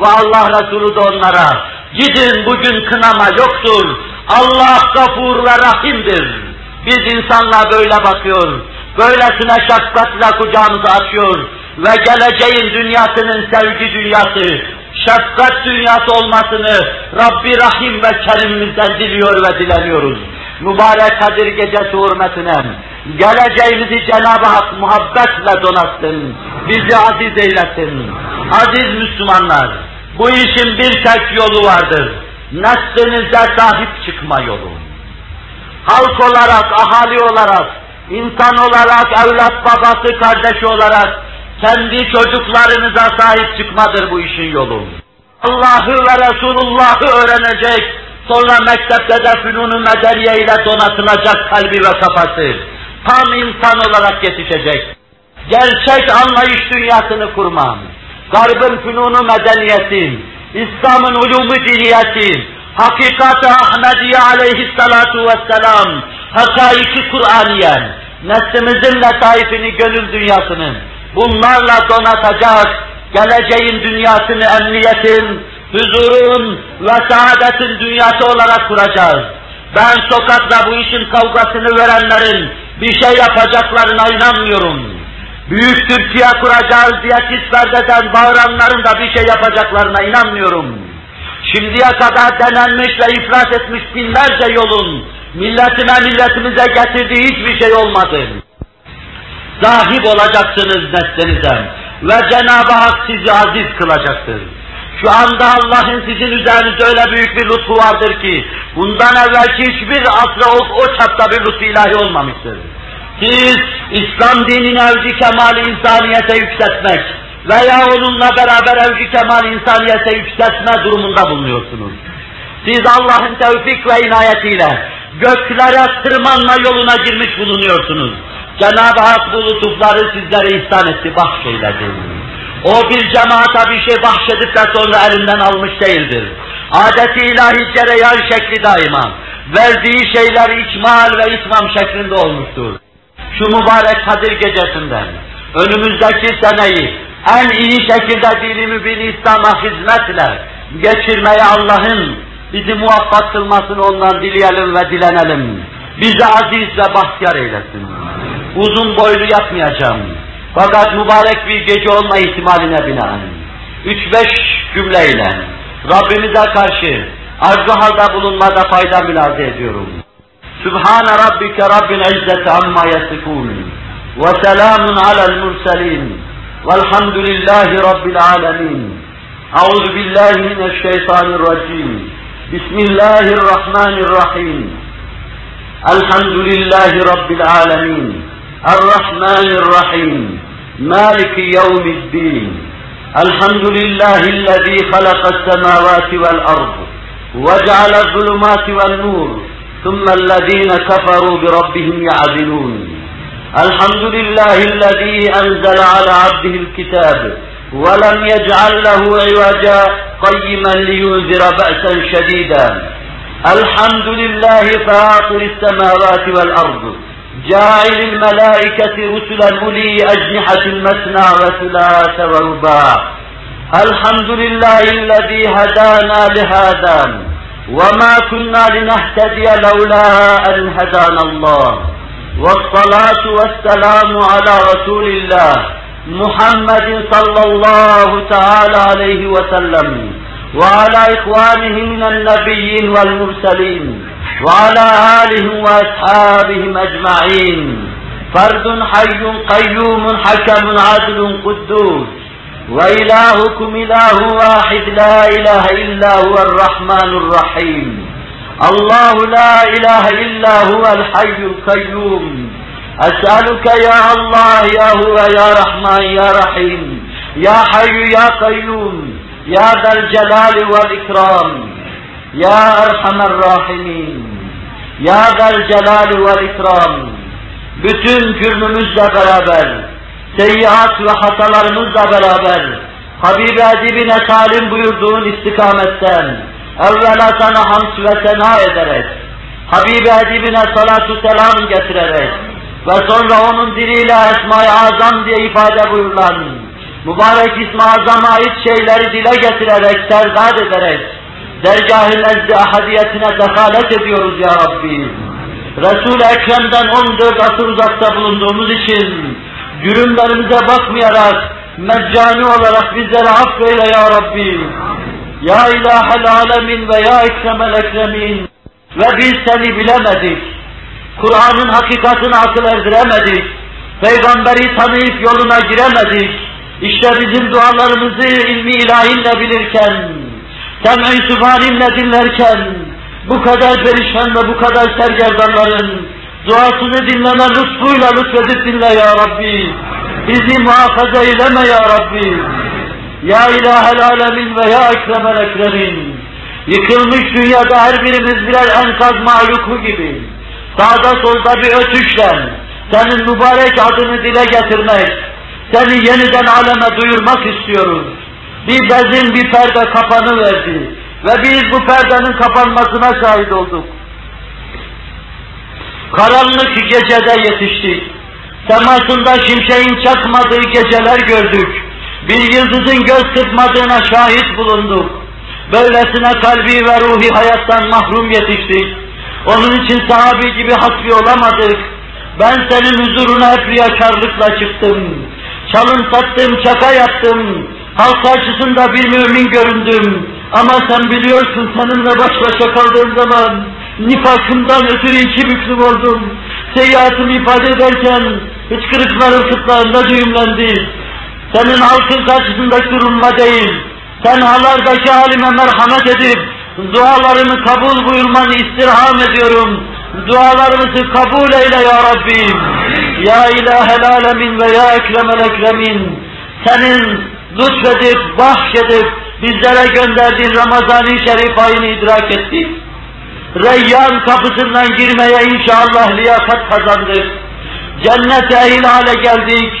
Ve Allah Resulü de onlara, gidin bugün kınama yoktur, Allah gafur ve rahimdir. Biz insanla böyle bakıyor, böylesine şefkatle kucağımızı açıyor ve geleceğin dünyasının sevgi dünyası, şefkat dünyası olmasını Rabbi Rahim ve Kerim'imizden diliyor ve dileniyoruz. Mübarek Kadir Gecesi hürmetine geleceğimizi Cenab-ı Hak muhabbetle donatsın, bizi aziz eylesin. Aziz Müslümanlar, Bu işin bir tek yolu vardır. Neslinize sahip çıkma yolu. Halk olarak, ahali olarak, insan olarak, evlat babası, kardeşi olarak kendi çocuklarınıza sahip çıkmadır bu işin yolu. Allah'ı ve Resulullah'ı öğrenecek, sonra mektepte de fünunu medeniye ile donatılacak kalbi ve kafası. Tam insan olarak yetişecek. Gerçek anlayış dünyasını kurmam. Garbın fünunu medeniyeti, İslam'ın ulumu diniyeti, hakikat-ı Ahmediye aleyhissalatu vesselam, hakaiki Kur'aniye, neslimizin letaifini, gönül dünyasını bunlarla donatacak, geleceğin dünyasını emniyetin, huzurun ve saadetin dünyası olarak kuracağız. Ben sokakta bu işin kavgasını verenlerin bir şey yapacaklarına inanmıyorum. Büyük Türkiye kuracağız diye kisperdeden bağıranların da bir şey yapacaklarına inanmıyorum. Şimdiye kadar denenmiş ve iflas etmiş binlerce yolun milletime milletimize getirdiği hiçbir şey olmadı. Sahip olacaksınız neslinize ve Cenab-ı Hak sizi aziz kılacaktır. Şu anda Allah'ın sizin üzerinizde öyle büyük bir lütfu vardır ki, bundan evvelki hiçbir asra o, o çapta bir lütfu ilahi olmamıştır. Siz İslam dinini evci kemal insaniyete yükseltmek veya onunla beraber evci kemal insaniyete yükseltme durumunda bulunuyorsunuz. Siz Allah'ın tevfik ve inayetiyle göklere tırmanma yoluna girmiş bulunuyorsunuz. Cenab-ı Hak bu lütufları sizlere ihsan etti, bahşeyledi. O bir cemaata bir şey bahşedip de sonra elinden almış değildir. Adeti ilahi cereyan şekli daima. Verdiği şeyler içmal ve itmam şeklinde olmuştur. Şu mübarek Kadir gecesinden önümüzdeki seneyi en iyi şekilde dini mübin İslam'a hizmetle geçirmeye Allah'ın bizi muvaffak kılmasını ondan dileyelim ve dilenelim. Bizi aziz ve bahtiyar eylesin. Uzun boylu yapmayacağım. Fakat mübarek bir gece olma ihtimaline binaen. Üç beş cümleyle Rabbimize karşı arzu halde bulunmada fayda mülaze ediyorum. Sübhane rabbike rabbil izzeti amma yasifun. Ve selamun alel murselin. Velhamdülillahi rabbil alemin. Euzu billahi mineşşeytanirracim. Bismillahirrahmanirrahim. Elhamdülillahi rabbil alemin. الرحمن الرحيم مالك يوم الدين الحمد لله الذي خلق السماوات والأرض وجعل الظلمات والنور ثم الذين كفروا بربهم يعدلون. الحمد لله الذي أنزل على عبده الكتاب ولم يجعل له عوجا قيما لينذر بأسا شديدا. الحمد لله فاطر السماوات والأرض جاعل الملائكة رسلا أولي أجنحة مثنى وثلاث ورباع الحمد لله الذي هدانا لهذا وما كنا لنهتدي لولا أن هدانا الله. والصلاة والسلام على رسول الله محمد صلى الله تعالى عليه وسلم وعلى إخوانه من النبيين والمرسلين. وعلى آله وأصحابهم أجمعين. فرد حي قيوم حكم عدل قدوس. وإلهكم إله واحد لا إله إلا هو الرحمن الرحيم. الله لا إله إلا هو الحي القيوم. أسألك يا الله يا هو يا رحمن يا رحيم. يا حي يا قيوم. يا ذا الجلال والإكرام. Ya Erhamer Rahimin, Ya Zel Celal ve İkram, bütün cürmümüzle beraber, seyyiat ve hatalarımızla beraber, Habib-i Edibine talim buyurduğun istikametten, evvela sana hamd ve sena ederek, Habib-i Edibine salatu selam getirerek ve sonra onun diliyle Esma-i Azam diye ifade buyurulan, mübarek İsmi Azam'a ait şeyleri dile getirerek, serdad ederek, dergâh-ı nezd-i ahadiyetine dehalet ediyoruz ya Rabbi. Resul-i Ekrem'den 14 asır uzakta bulunduğumuz için cürümlerimize bakmayarak meccani olarak bizlere affeyle ya Rabbi. Ya ilahel alemin ve ya ekremel ekremin ve biz seni bilemedik. Kur'an'ın hakikatini akıl erdiremedik. Peygamberi tanıyıp yoluna giremedik. İşte bizim dualarımızı ilmi ilahinle bilirken, sem-i sübhaninle dinlerken, bu kadar perişan ve bu kadar sergerdanların duasını dinleme lütfuyla lütfedip dinle ya Rabbi. Bizi muhafaza eyleme ya Rabbi. Ya ilahel alemin ve ya ekremel ekremin. Yıkılmış dünyada her birimiz birer enkaz mahluku gibi sağda solda bir ötüşle senin mübarek adını dile getirmek, seni yeniden aleme duyurmak istiyoruz. Bir bezin bir perde kapanı verdi ve biz bu perdenin kapanmasına şahit olduk. Karanlık gecede yetiştik. Semasında şimşeğin çakmadığı geceler gördük. Bir yıldızın göz kırpmadığına şahit bulunduk. Böylesine kalbi ve ruhi hayattan mahrum yetiştik. Onun için sahabi gibi hasbi olamadık. Ben senin huzuruna hep riyakarlıkla çıktım. Çalın sattım, çaka yaptım. Halk karşısında bir mümin göründüm. Ama sen biliyorsun seninle baş başa kaldığım zaman nifakımdan ötürü iki büklüm oldum. Seyyiatımı ifade ederken hıçkırıklarım kıtlarında düğümlendi. Senin halkın karşısındaki durumma değil, sen halardaki halime merhamet edip dualarımı kabul buyurmanı istirham ediyorum. Dualarımızı kabul eyle ya Rabbi. Ya ilahel alemin ve ya ekremel ekremin. Senin lütfedip, bahşedip bizlere gönderdiğin Ramazan-ı Şerif ayını idrak ettik. Reyyan kapısından girmeye inşallah liyakat kazandık. Cennete ehil hale geldik.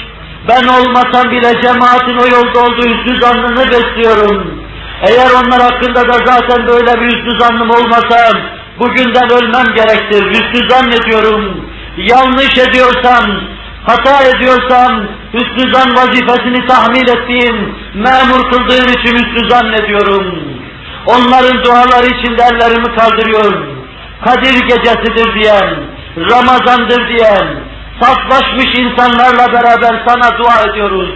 Ben olmasam bile cemaatin o yolda olduğu üstü zannını besliyorum. Eğer onlar hakkında da zaten böyle bir üstü zannım olmasa, bugünden ölmem gerektir. Üstü zannediyorum. Yanlış ediyorsam, hata ediyorsam, üstü zan vazifesini tahmil ettiğim, memur kıldığım için üstü zannediyorum. Onların duaları için ellerimi kaldırıyor. Kadir gecesidir diyen, Ramazandır diyen, saflaşmış insanlarla beraber sana dua ediyoruz.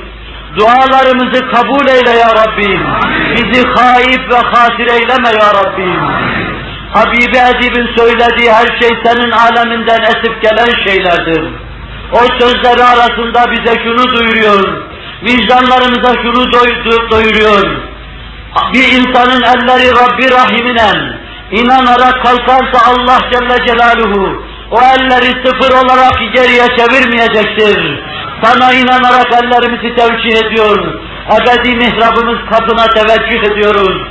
Dualarımızı kabul eyle ya Rabbim. Bizi haip ve hasir eyleme ya Rabbim. Habibi Edib'in söylediği her şey senin aleminden esip gelen şeylerdir. O sözleri arasında bize şunu duyuruyor, vicdanlarımıza şunu doyuruyor. Bir insanın elleri Rabbi Rahim'ine inanarak kalkarsa Allah Celle Celaluhu o elleri sıfır olarak geriye çevirmeyecektir. Sana inanarak ellerimizi tevcih ediyor. Ebedi mihrabımız kapına teveccüh ediyoruz.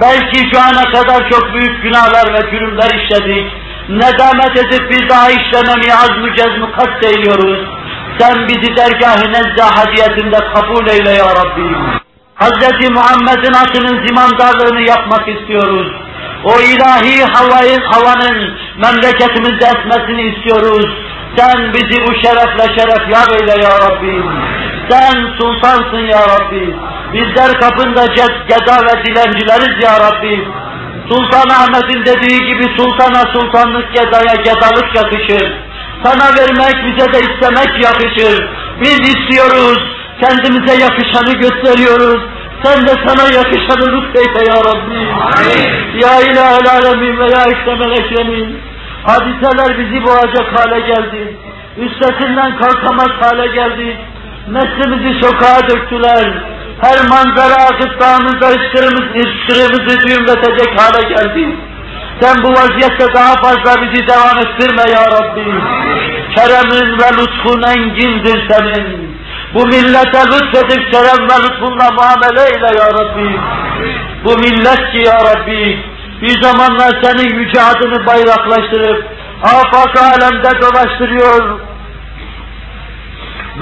Belki şu ana kadar çok büyük günahlar ve cürümler işledik. Nedamet edip bir daha işlememi azmü cezmü kasteyliyoruz. Sen bizi dergâh-ı hadiyetinde kabul eyle ya Rabbi. Hz. Muhammed'in adının zimandarlığını yapmak istiyoruz. O ilahi havayın, havanın memleketimizde esmesini istiyoruz. Sen bizi bu şerefle şeref yap eyle ya Rabbi. Sen sultansın ya Rabbi. Bizler kapında geda ve dilencileriz ya Rabbi. Sultan Ahmet'in dediği gibi sultana sultanlık gedaya gedalık yakışır. Sana vermek bize de istemek yakışır. Biz istiyoruz, kendimize yakışanı gösteriyoruz. Sen de sana yakışanı lütfeyle ya Rabbi. Amin. Ya ilahel alemin ve ya ekremel ekremin. Hadiseler bizi boğacak hale geldi. Üstesinden kalkamaz hale geldi. Neslimizi sokağa döktüler. Her manzara gıddağımızda ıskırımız, ıskırımızı düğümletecek hale geldi. Sen bu vaziyette daha fazla bizi devam ettirme ya Rabbi. Keremin ve lütfun engindir senin. Bu millete lütfedip kerem ve lütfunla muamele eyle ya Rabbi. Bu millet ki ya Rabbi, bir zamanlar senin yüce adını bayraklaştırıp afak alemde dolaştırıyor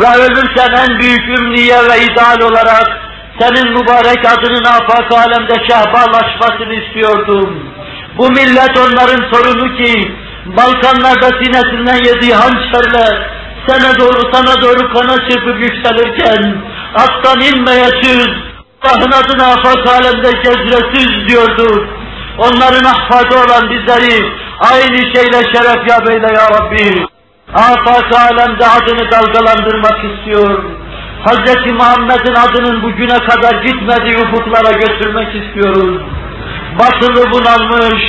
ve ölürken en büyük ümniye ve ideal olarak senin mübarek adının afak alemde şehbalaşmasını istiyordum. Bu millet onların sorunu ki Balkanlarda sinesinden yediği hançerle sana doğru sana doğru kana çırpıp yükselirken attan inmeyesiz Allah'ın adını afak alemde gezresiz diyordu. Onların ahfadı olan bizleri aynı şeyle şeref yap eyle ya Rabbi. Afak alemde adını dalgalandırmak istiyor. Hz. Muhammed'in adının bugüne kadar gitmediği ufuklara götürmek istiyoruz. Batılı bunalmış,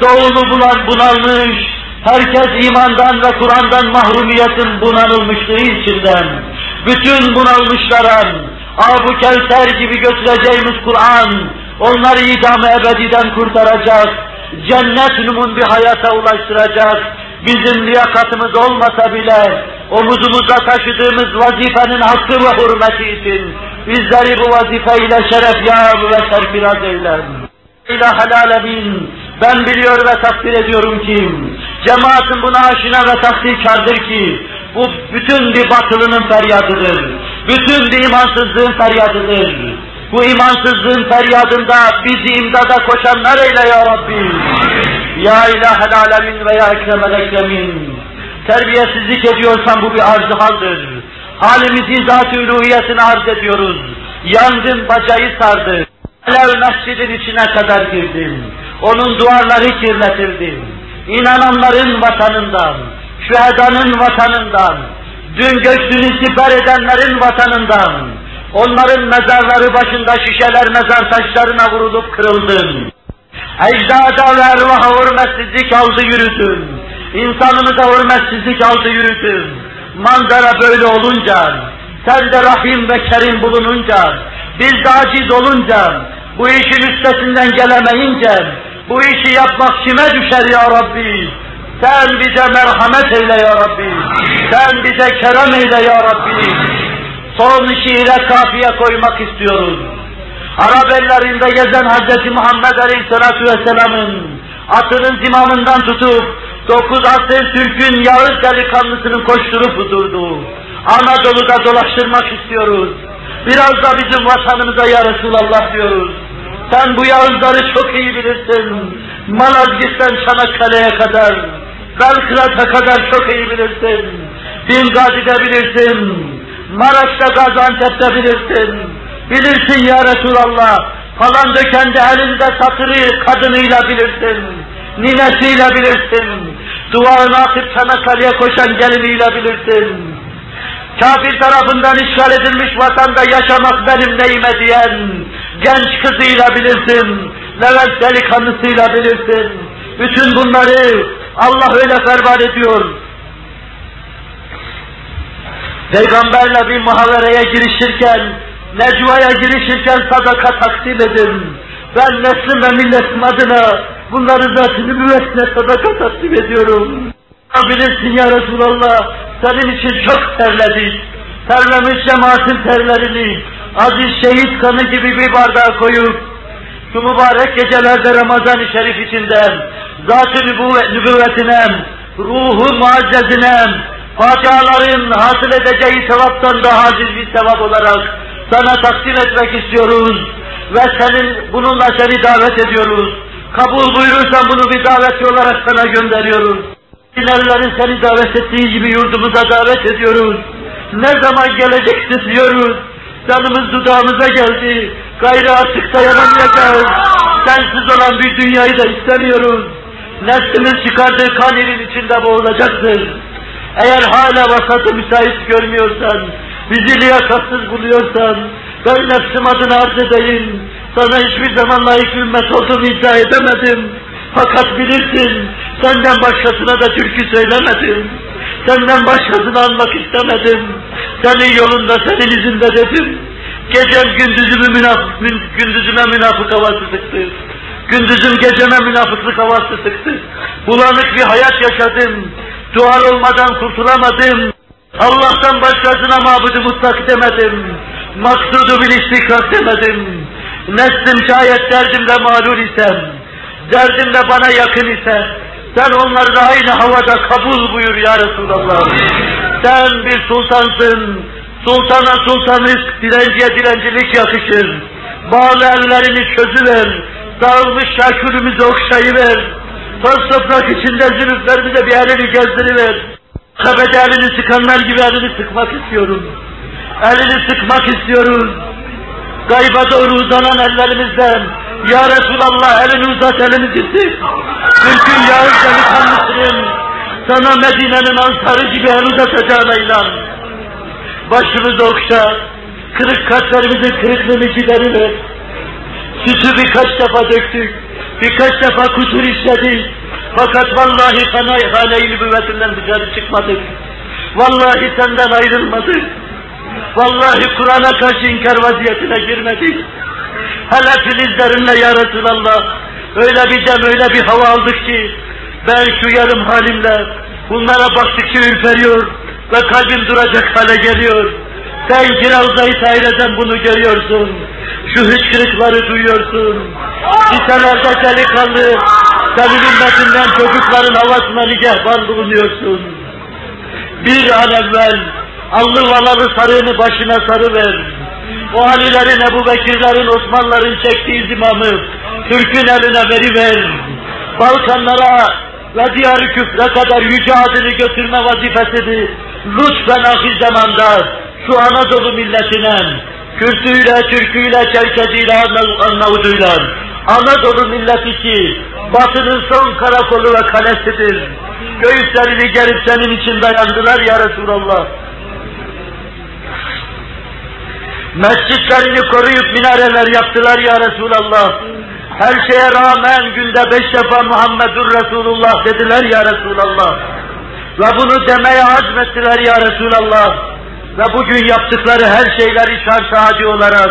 doğulu bulan bunalmış, herkes imandan ve Kur'an'dan mahrumiyetin bunalılmışlığı içinden, bütün bunalmışlara, Abu Kevser gibi götüreceğimiz Kur'an, onları idam ebediden kurtaracak, cennet numun bir hayata ulaştıracak, bizim liyakatımız olmasa bile omuzumuzda taşıdığımız vazifenin hakkı ve hürmeti için bizleri bu vazifeyle şerefyar ve serfiraz eyler. İlahel alemin, ben biliyor ve takdir ediyorum ki, cemaatin buna aşina ve tahsikardır ki, bu bütün bir batılının feryadıdır. Bütün bir imansızlığın feryadıdır. Bu imansızlığın feryadında bizi imdada koşanlar eyle ya Rabbi. Ya ilahel alemin ve ya ekremel ekremin. Terbiyesizlik ediyorsan bu bir arz haldir. Halimizi zat-ı uluhiyetine arz ediyoruz. Yangın bacayı sardı. Alev mescidin içine kadar girdim. Onun duvarları kirletildi. İnananların vatanından, şühedanın vatanından, dün göğsünü siper edenlerin vatanından, onların mezarları başında şişeler mezar taşlarına vurulup kırıldım. Ecdada ve ervaha hürmetsizlik aldı yürüdüm. İnsanımıza hürmetsizlik aldı yürüdüm. Manzara böyle olunca, sen de rahim ve kerim bulununca, biz de aciz olunca, bu işin üstesinden gelemeyince, bu işi yapmak kime düşer ya Rabbi? Sen bize merhamet eyle ya Rabbi. Sen bize kerem eyle ya Rabbi. Son şiire kafiye koymak istiyoruz. Arap ellerinde gezen Hz. Muhammed Aleyhisselatü Vesselam'ın atının zimamından tutup dokuz asır Türk'ün Yağız delikanlısının koşturup durduğu Anadolu'da dolaştırmak istiyoruz. Biraz da bizim vatanımıza ya Resulallah diyoruz. Sen bu Yağızları çok iyi bilirsin. Malazgirt'ten Çanakkale'ye kadar, Belgrad'a kadar çok iyi bilirsin. Bingazi'de bilirsin. Maraş'ta Gaziantep'te bilirsin. Bilirsin ya Resulallah. Falan dökende elinde satırı kadınıyla bilirsin. Ninesiyle bilirsin. Duvarını atıp Çanakkale'ye koşan geliniyle bilirsin. Kafir tarafından işgal edilmiş vatanda yaşamak benim neyime diyen genç kızıyla bilirsin. Levent delikanlısıyla bilirsin. Bütün bunları Allah öyle ferman ediyor. Peygamberle bir muhavereye girişirken, necvaya girişirken sadaka takdim edin. Ben neslim ve milletim adına bunları zatını müvesine sadaka takdim ediyorum. Bilirsin ya Resulallah, senin için çok terledik. Terlemiş cemaatin terlerini, aziz şehit kanı gibi bir bardağa koyup, şu mübarek gecelerde Ramazan-ı Şerif içinden, zat-ı nübüvvetine, ruhu muazzezine, Fatihaların hasıl edeceği sevaptan daha aziz bir sevap olarak sana takdim etmek istiyoruz ve senin bununla seni davet ediyoruz. Kabul buyurursan bunu bir davetçi olarak sana gönderiyoruz. Dilerlerin seni davet ettiği gibi yurdumuza davet ediyoruz. Ne zaman geleceksin diyoruz. Canımız dudağımıza geldi. Gayrı artık dayanamayacağız. Sensiz olan bir dünyayı da istemiyoruz. Neslimiz çıkardığı kaninin içinde boğulacaktır. Eğer hala vasatı müsait görmüyorsan, bizi liyakatsız buluyorsan, ben nefsim adına arz edeyim. Sana hiçbir zaman layık ümmet olduğumu iddia edemedim. Fakat bilirsin, senden başkasına da türkü söylemedim. Senden başkasını almak istemedim. Senin yolunda, senin izinde dedim. Gecem gündüzümü münafık, gündüzüme münafık havası sıktı. Gündüzüm geceme münafıklık havası sıktı. Bulanık bir hayat yaşadım. Dual olmadan kurtulamadım. Allah'tan başkasına mabudu mutlak demedim. Maksudu bil istikrak demedim. Neslim şayet derdimle malul isem, derdimle bana yakın ise, sen onları da aynı havada kabul buyur ya Resulallah. Sen bir sultansın, sultana sultanlık, dilenciye dilencilik yakışır. Bağlı ellerini çözüver, dağılmış şakülümüzü okşayıver. Toz toprak içinde zülüflerimize bir elini gezdiriver. Kabede elini sıkanlar gibi elini sıkmak istiyorum. Elini sıkmak istiyoruz. Gayba doğru uzanan ellerimizden, Ya Resulallah elini uzat elimizi sık. Mümkün Yağız delikanlısının, sana Medine'nin ansarı gibi el uzatacağına inan. Başımızı okşa, kırık kalplerimizin kırıklığını gideriver. Sütü birkaç defa döktük, birkaç defa kusur işledik. Fakat vallahi hane-i hane-i nübüvvetinden dışarı çıkmadık. Vallahi senden ayrılmadık. Vallahi Kur'an'a karşı inkar vaziyetine girmedik. Hele filizlerinle ya Resulallah, öyle bir dem, öyle bir hava aldık ki, ben şu yarım halimle bunlara baktıkça ürperiyor ve kalbim duracak hale geliyor. Sen Kiravza-i Tahire'den bunu görüyorsun. Şu hıçkırıkları duyuyorsun. Liselerde delikanlı, senin ümmetinden çocukların havasına nigahban bulunuyorsun. Bir an evvel allı valalı sarığını başına sarıver. O Alilerin, Ebu Bekirlerin, Osmanların çektiği zimamı Türk'ün eline veriver. Balkanlara ve diyarı küfre kadar yüce adını götürme vazifesini lütfen ahir zamanda şu Anadolu milletine Kürtüyle, Türküyle, Çerkeziyle, Arnavuduyla Anadolu milleti ki Batı'nın son karakolu ve kalesidir. Göğüslerini gerip senin için dayandılar ya Resulallah. Mescitlerini koruyup minareler yaptılar ya Resulallah. Her şeye rağmen günde beş defa Muhammedur Resulullah dediler ya Resulallah. Ve bunu demeye azmettiler ya Resulallah. Ve bugün yaptıkları her şeyleri şarj ağacı olarak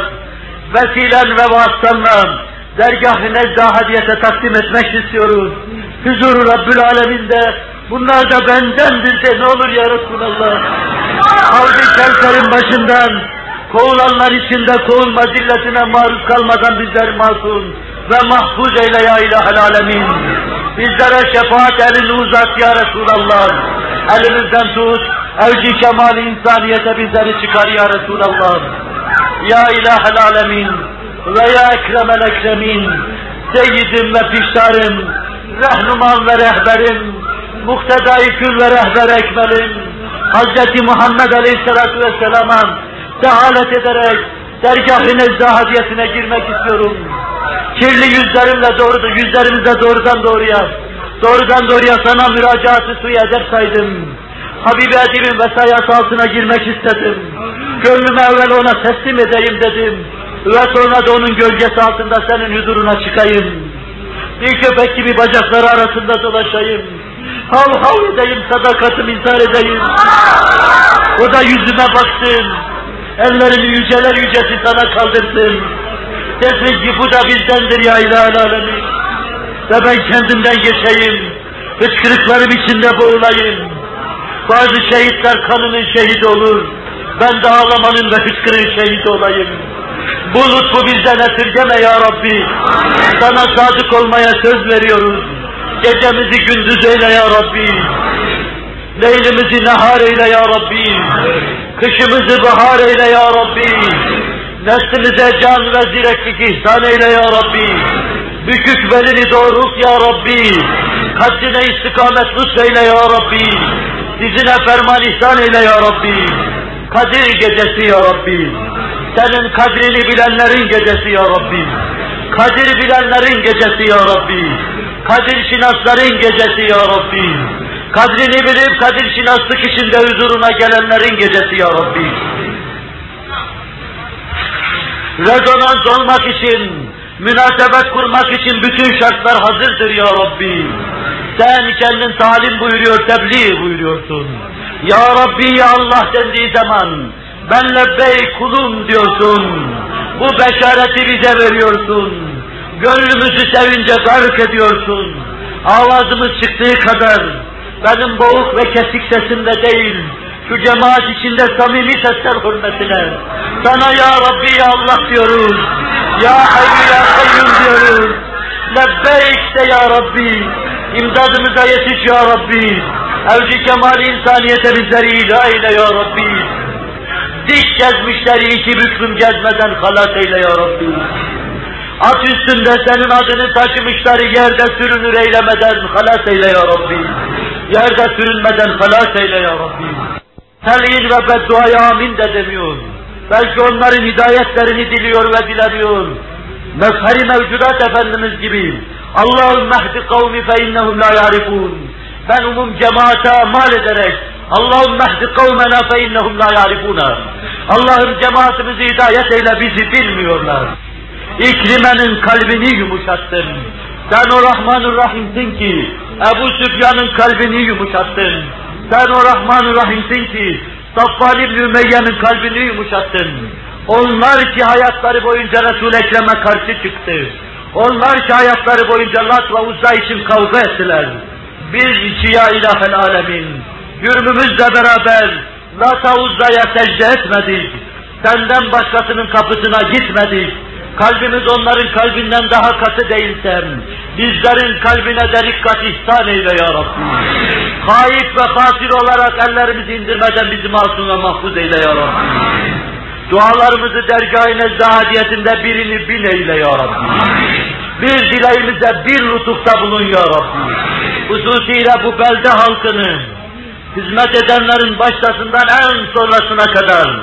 vesilen ve vasıtanla dergah-ı nezdahadiyete takdim etmek istiyoruz. Huzuru Rabbül Alemin'de bunlar da bendendir de ne olur ya Resulallah. Havdi Kevser'in başından kovulanlar içinde kovulma zilletine maruz kalmadan bizleri masum ve mahfuz eyle ya ilahel alemin. Bizlere şefaat elini uzat ya Resulallah. Elimizden tut, evci kemal insaniyete bizleri çıkar ya Resulallah. Ya ilahel alemin ve ya ekremel ekremin, seyyidim ve piştarım, rahnuman ve rehberim, muhtedai kül ve rehber ekmelim, Hz. Muhammed Aleyhisselatü Vesselam'a dehalet ederek dergah-ı girmek istiyorum. Kirli yüzlerimle doğru, yüzlerimizle doğrudan doğruya, doğrudan doğruya sana müracaatı suyu edep saydım. Habibi Edib'in vesayası altına girmek istedim. Gönlümü evvel ona teslim edeyim dedim. Ve sonra da onun gölgesi altında senin huzuruna çıkayım. Bir köpek gibi bacakları arasında dolaşayım. Hav hav edeyim, sadakatimi izhar edeyim. O da yüzüme baksın. Ellerini yüceler yücesi sana kaldırsın. Desin ki bu da bizdendir ya ilahe alemin. Ve ben kendimden geçeyim. Hıçkırıklarım içinde boğulayım. Bazı şehitler kanının şehidi olur. Ben de ağlamanın ve hıçkırığın şehidi olayım. Bu lütfu bizden esirgeme ya Rabbi. Sana sadık olmaya söz veriyoruz. Gecemizi gündüz eyle ya Rabbi. Leylimizi nehar eyle ya Rabbi. Kışımızı bahar eyle ya Rabbi. Neslimize can ve zireklik ihsan eyle ya Rabbi. Bükük belini doğrult ya Rabbi. Kaddine istikamet lütfeyle ya Rabbi. Dizine ferman ihsan eyle ya Rabbi. Kadir gecesi ya Rabbi. Senin kadrini bilenlerin gecesi ya Rabbi. Kadir bilenlerin gecesi ya Rabbi. Kadir şinasların gecesi ya Rabbi. Kadrini bilip kadir şinaslık içinde huzuruna gelenlerin gecesi ya Rabbi. Rezonans olmak için, münasebet kurmak için bütün şartlar hazırdır ya Rabbi. Sen kendin talim buyuruyor, tebliğ buyuruyorsun. Ya Rabbi ya Allah dendiği zaman ben lebbey kulum diyorsun. Bu beşareti bize veriyorsun. Gönlümüzü sevince gark ediyorsun. Avazımız çıktığı kadar benim boğuk ve kesik sesimle değil, şu cemaat içinde samimi sesler hürmetine. Sana ya Rabbi ya Allah diyoruz. Ya Hayy ya Kayyum diyoruz. Lebbeyk de ya Rabbi. İmdadımıza yetiş ya Rabbi. Evci kemal insaniyete bizleri ilah eyle ya Rabbi. Dik gezmişleri iki büklüm gezmeden halat eyle ya Rabbi. At üstünde senin adını taşımışları yerde sürünür eylemeden halas eyle ya Rabbi. Yerde sürünmeden halas eyle ya Rabbi. Telin ve bedduaya amin de demiyor. Belki onların hidayetlerini diliyor ve dileniyor. Mezheri mevcudat Efendimiz gibi. Allah'ım mehdi kavmi fe innehum la yarifun. Ben umum cemaate mal ederek Allah'ım mehdi kavmena fe innehum la yarifuna. Allah'ım cemaatimizi hidayet eyle bizi bilmiyorlar. İkrime'nin kalbini yumuşattın. Sen o Rahmanur Rahim'sin ki Ebu Süfyan'ın kalbini yumuşattın. Sen o Rahmanur Rahim'sin ki Safvan İbni Ümeyye'nin kalbini yumuşattın. Onlar ki hayatları boyunca Resul-i Ekrem'e karşı çıktı. Onlar ki hayatları boyunca Lat ve Uzza için kavga ettiler. Biz iki ya alemin, yürümümüzle beraber Lat'a Uzza'ya secde etmedik. Senden başkasının kapısına gitmedik. Kalbimiz onların kalbinden daha katı değilsem, bizlerin kalbine de dikkat ihsan eyle ya Rabbi. Kayıp ve fasir olarak ellerimizi indirmeden bizi masum ve mahfuz eyle ya Rabbi. Dualarımızı dergâh-ı nezdâhadiyetinde birini bin eyle ya Rabbi. Bir dileğimize bir lütufta bulun ya Rabbi. Hususiyle bu belde halkını, hizmet edenlerin baştasından en sonrasına kadar,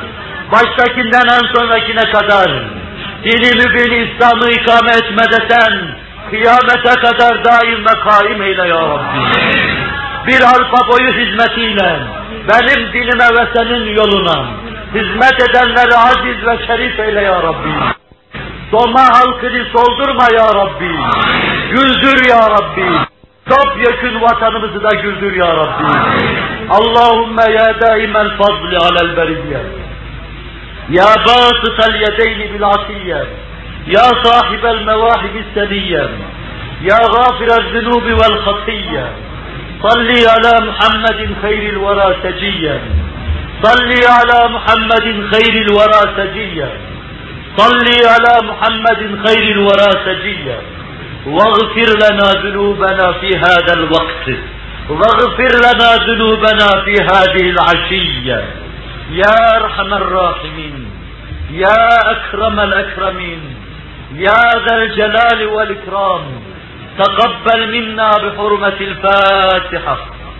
baştakinden en sonrakine kadar, dini mübin İslam'ı ikame etmede sen, kıyamete kadar daim ve kaim eyle ya Rabbi. Bir arpa boyu hizmetiyle, benim dinime ve senin yoluna, hizmet edenleri aziz ve şerif eyle ya Rabbi. Soma halkını soldurma ya Rabbi. Güldür ya Rabbi. Topyekün vatanımızı da güldür ya Rabbi. Allahümme ya daimel fazli alel beriyye. Yedeyni bil asiyye. Ya sahibel mevahib seniyye. Ya gafirel zunubi vel hatiyye. صلي على محمد خير الورى سجيا صلي على محمد خير الورى سجيا صلي على محمد خير الورى سجيا واغفر لنا ذنوبنا في هذا الوقت واغفر لنا ذنوبنا في هذه العشية يا أرحم الراحمين يا أكرم الأكرمين يا ذا الجلال والإكرام تقبل منا بحرمة الفاتحة.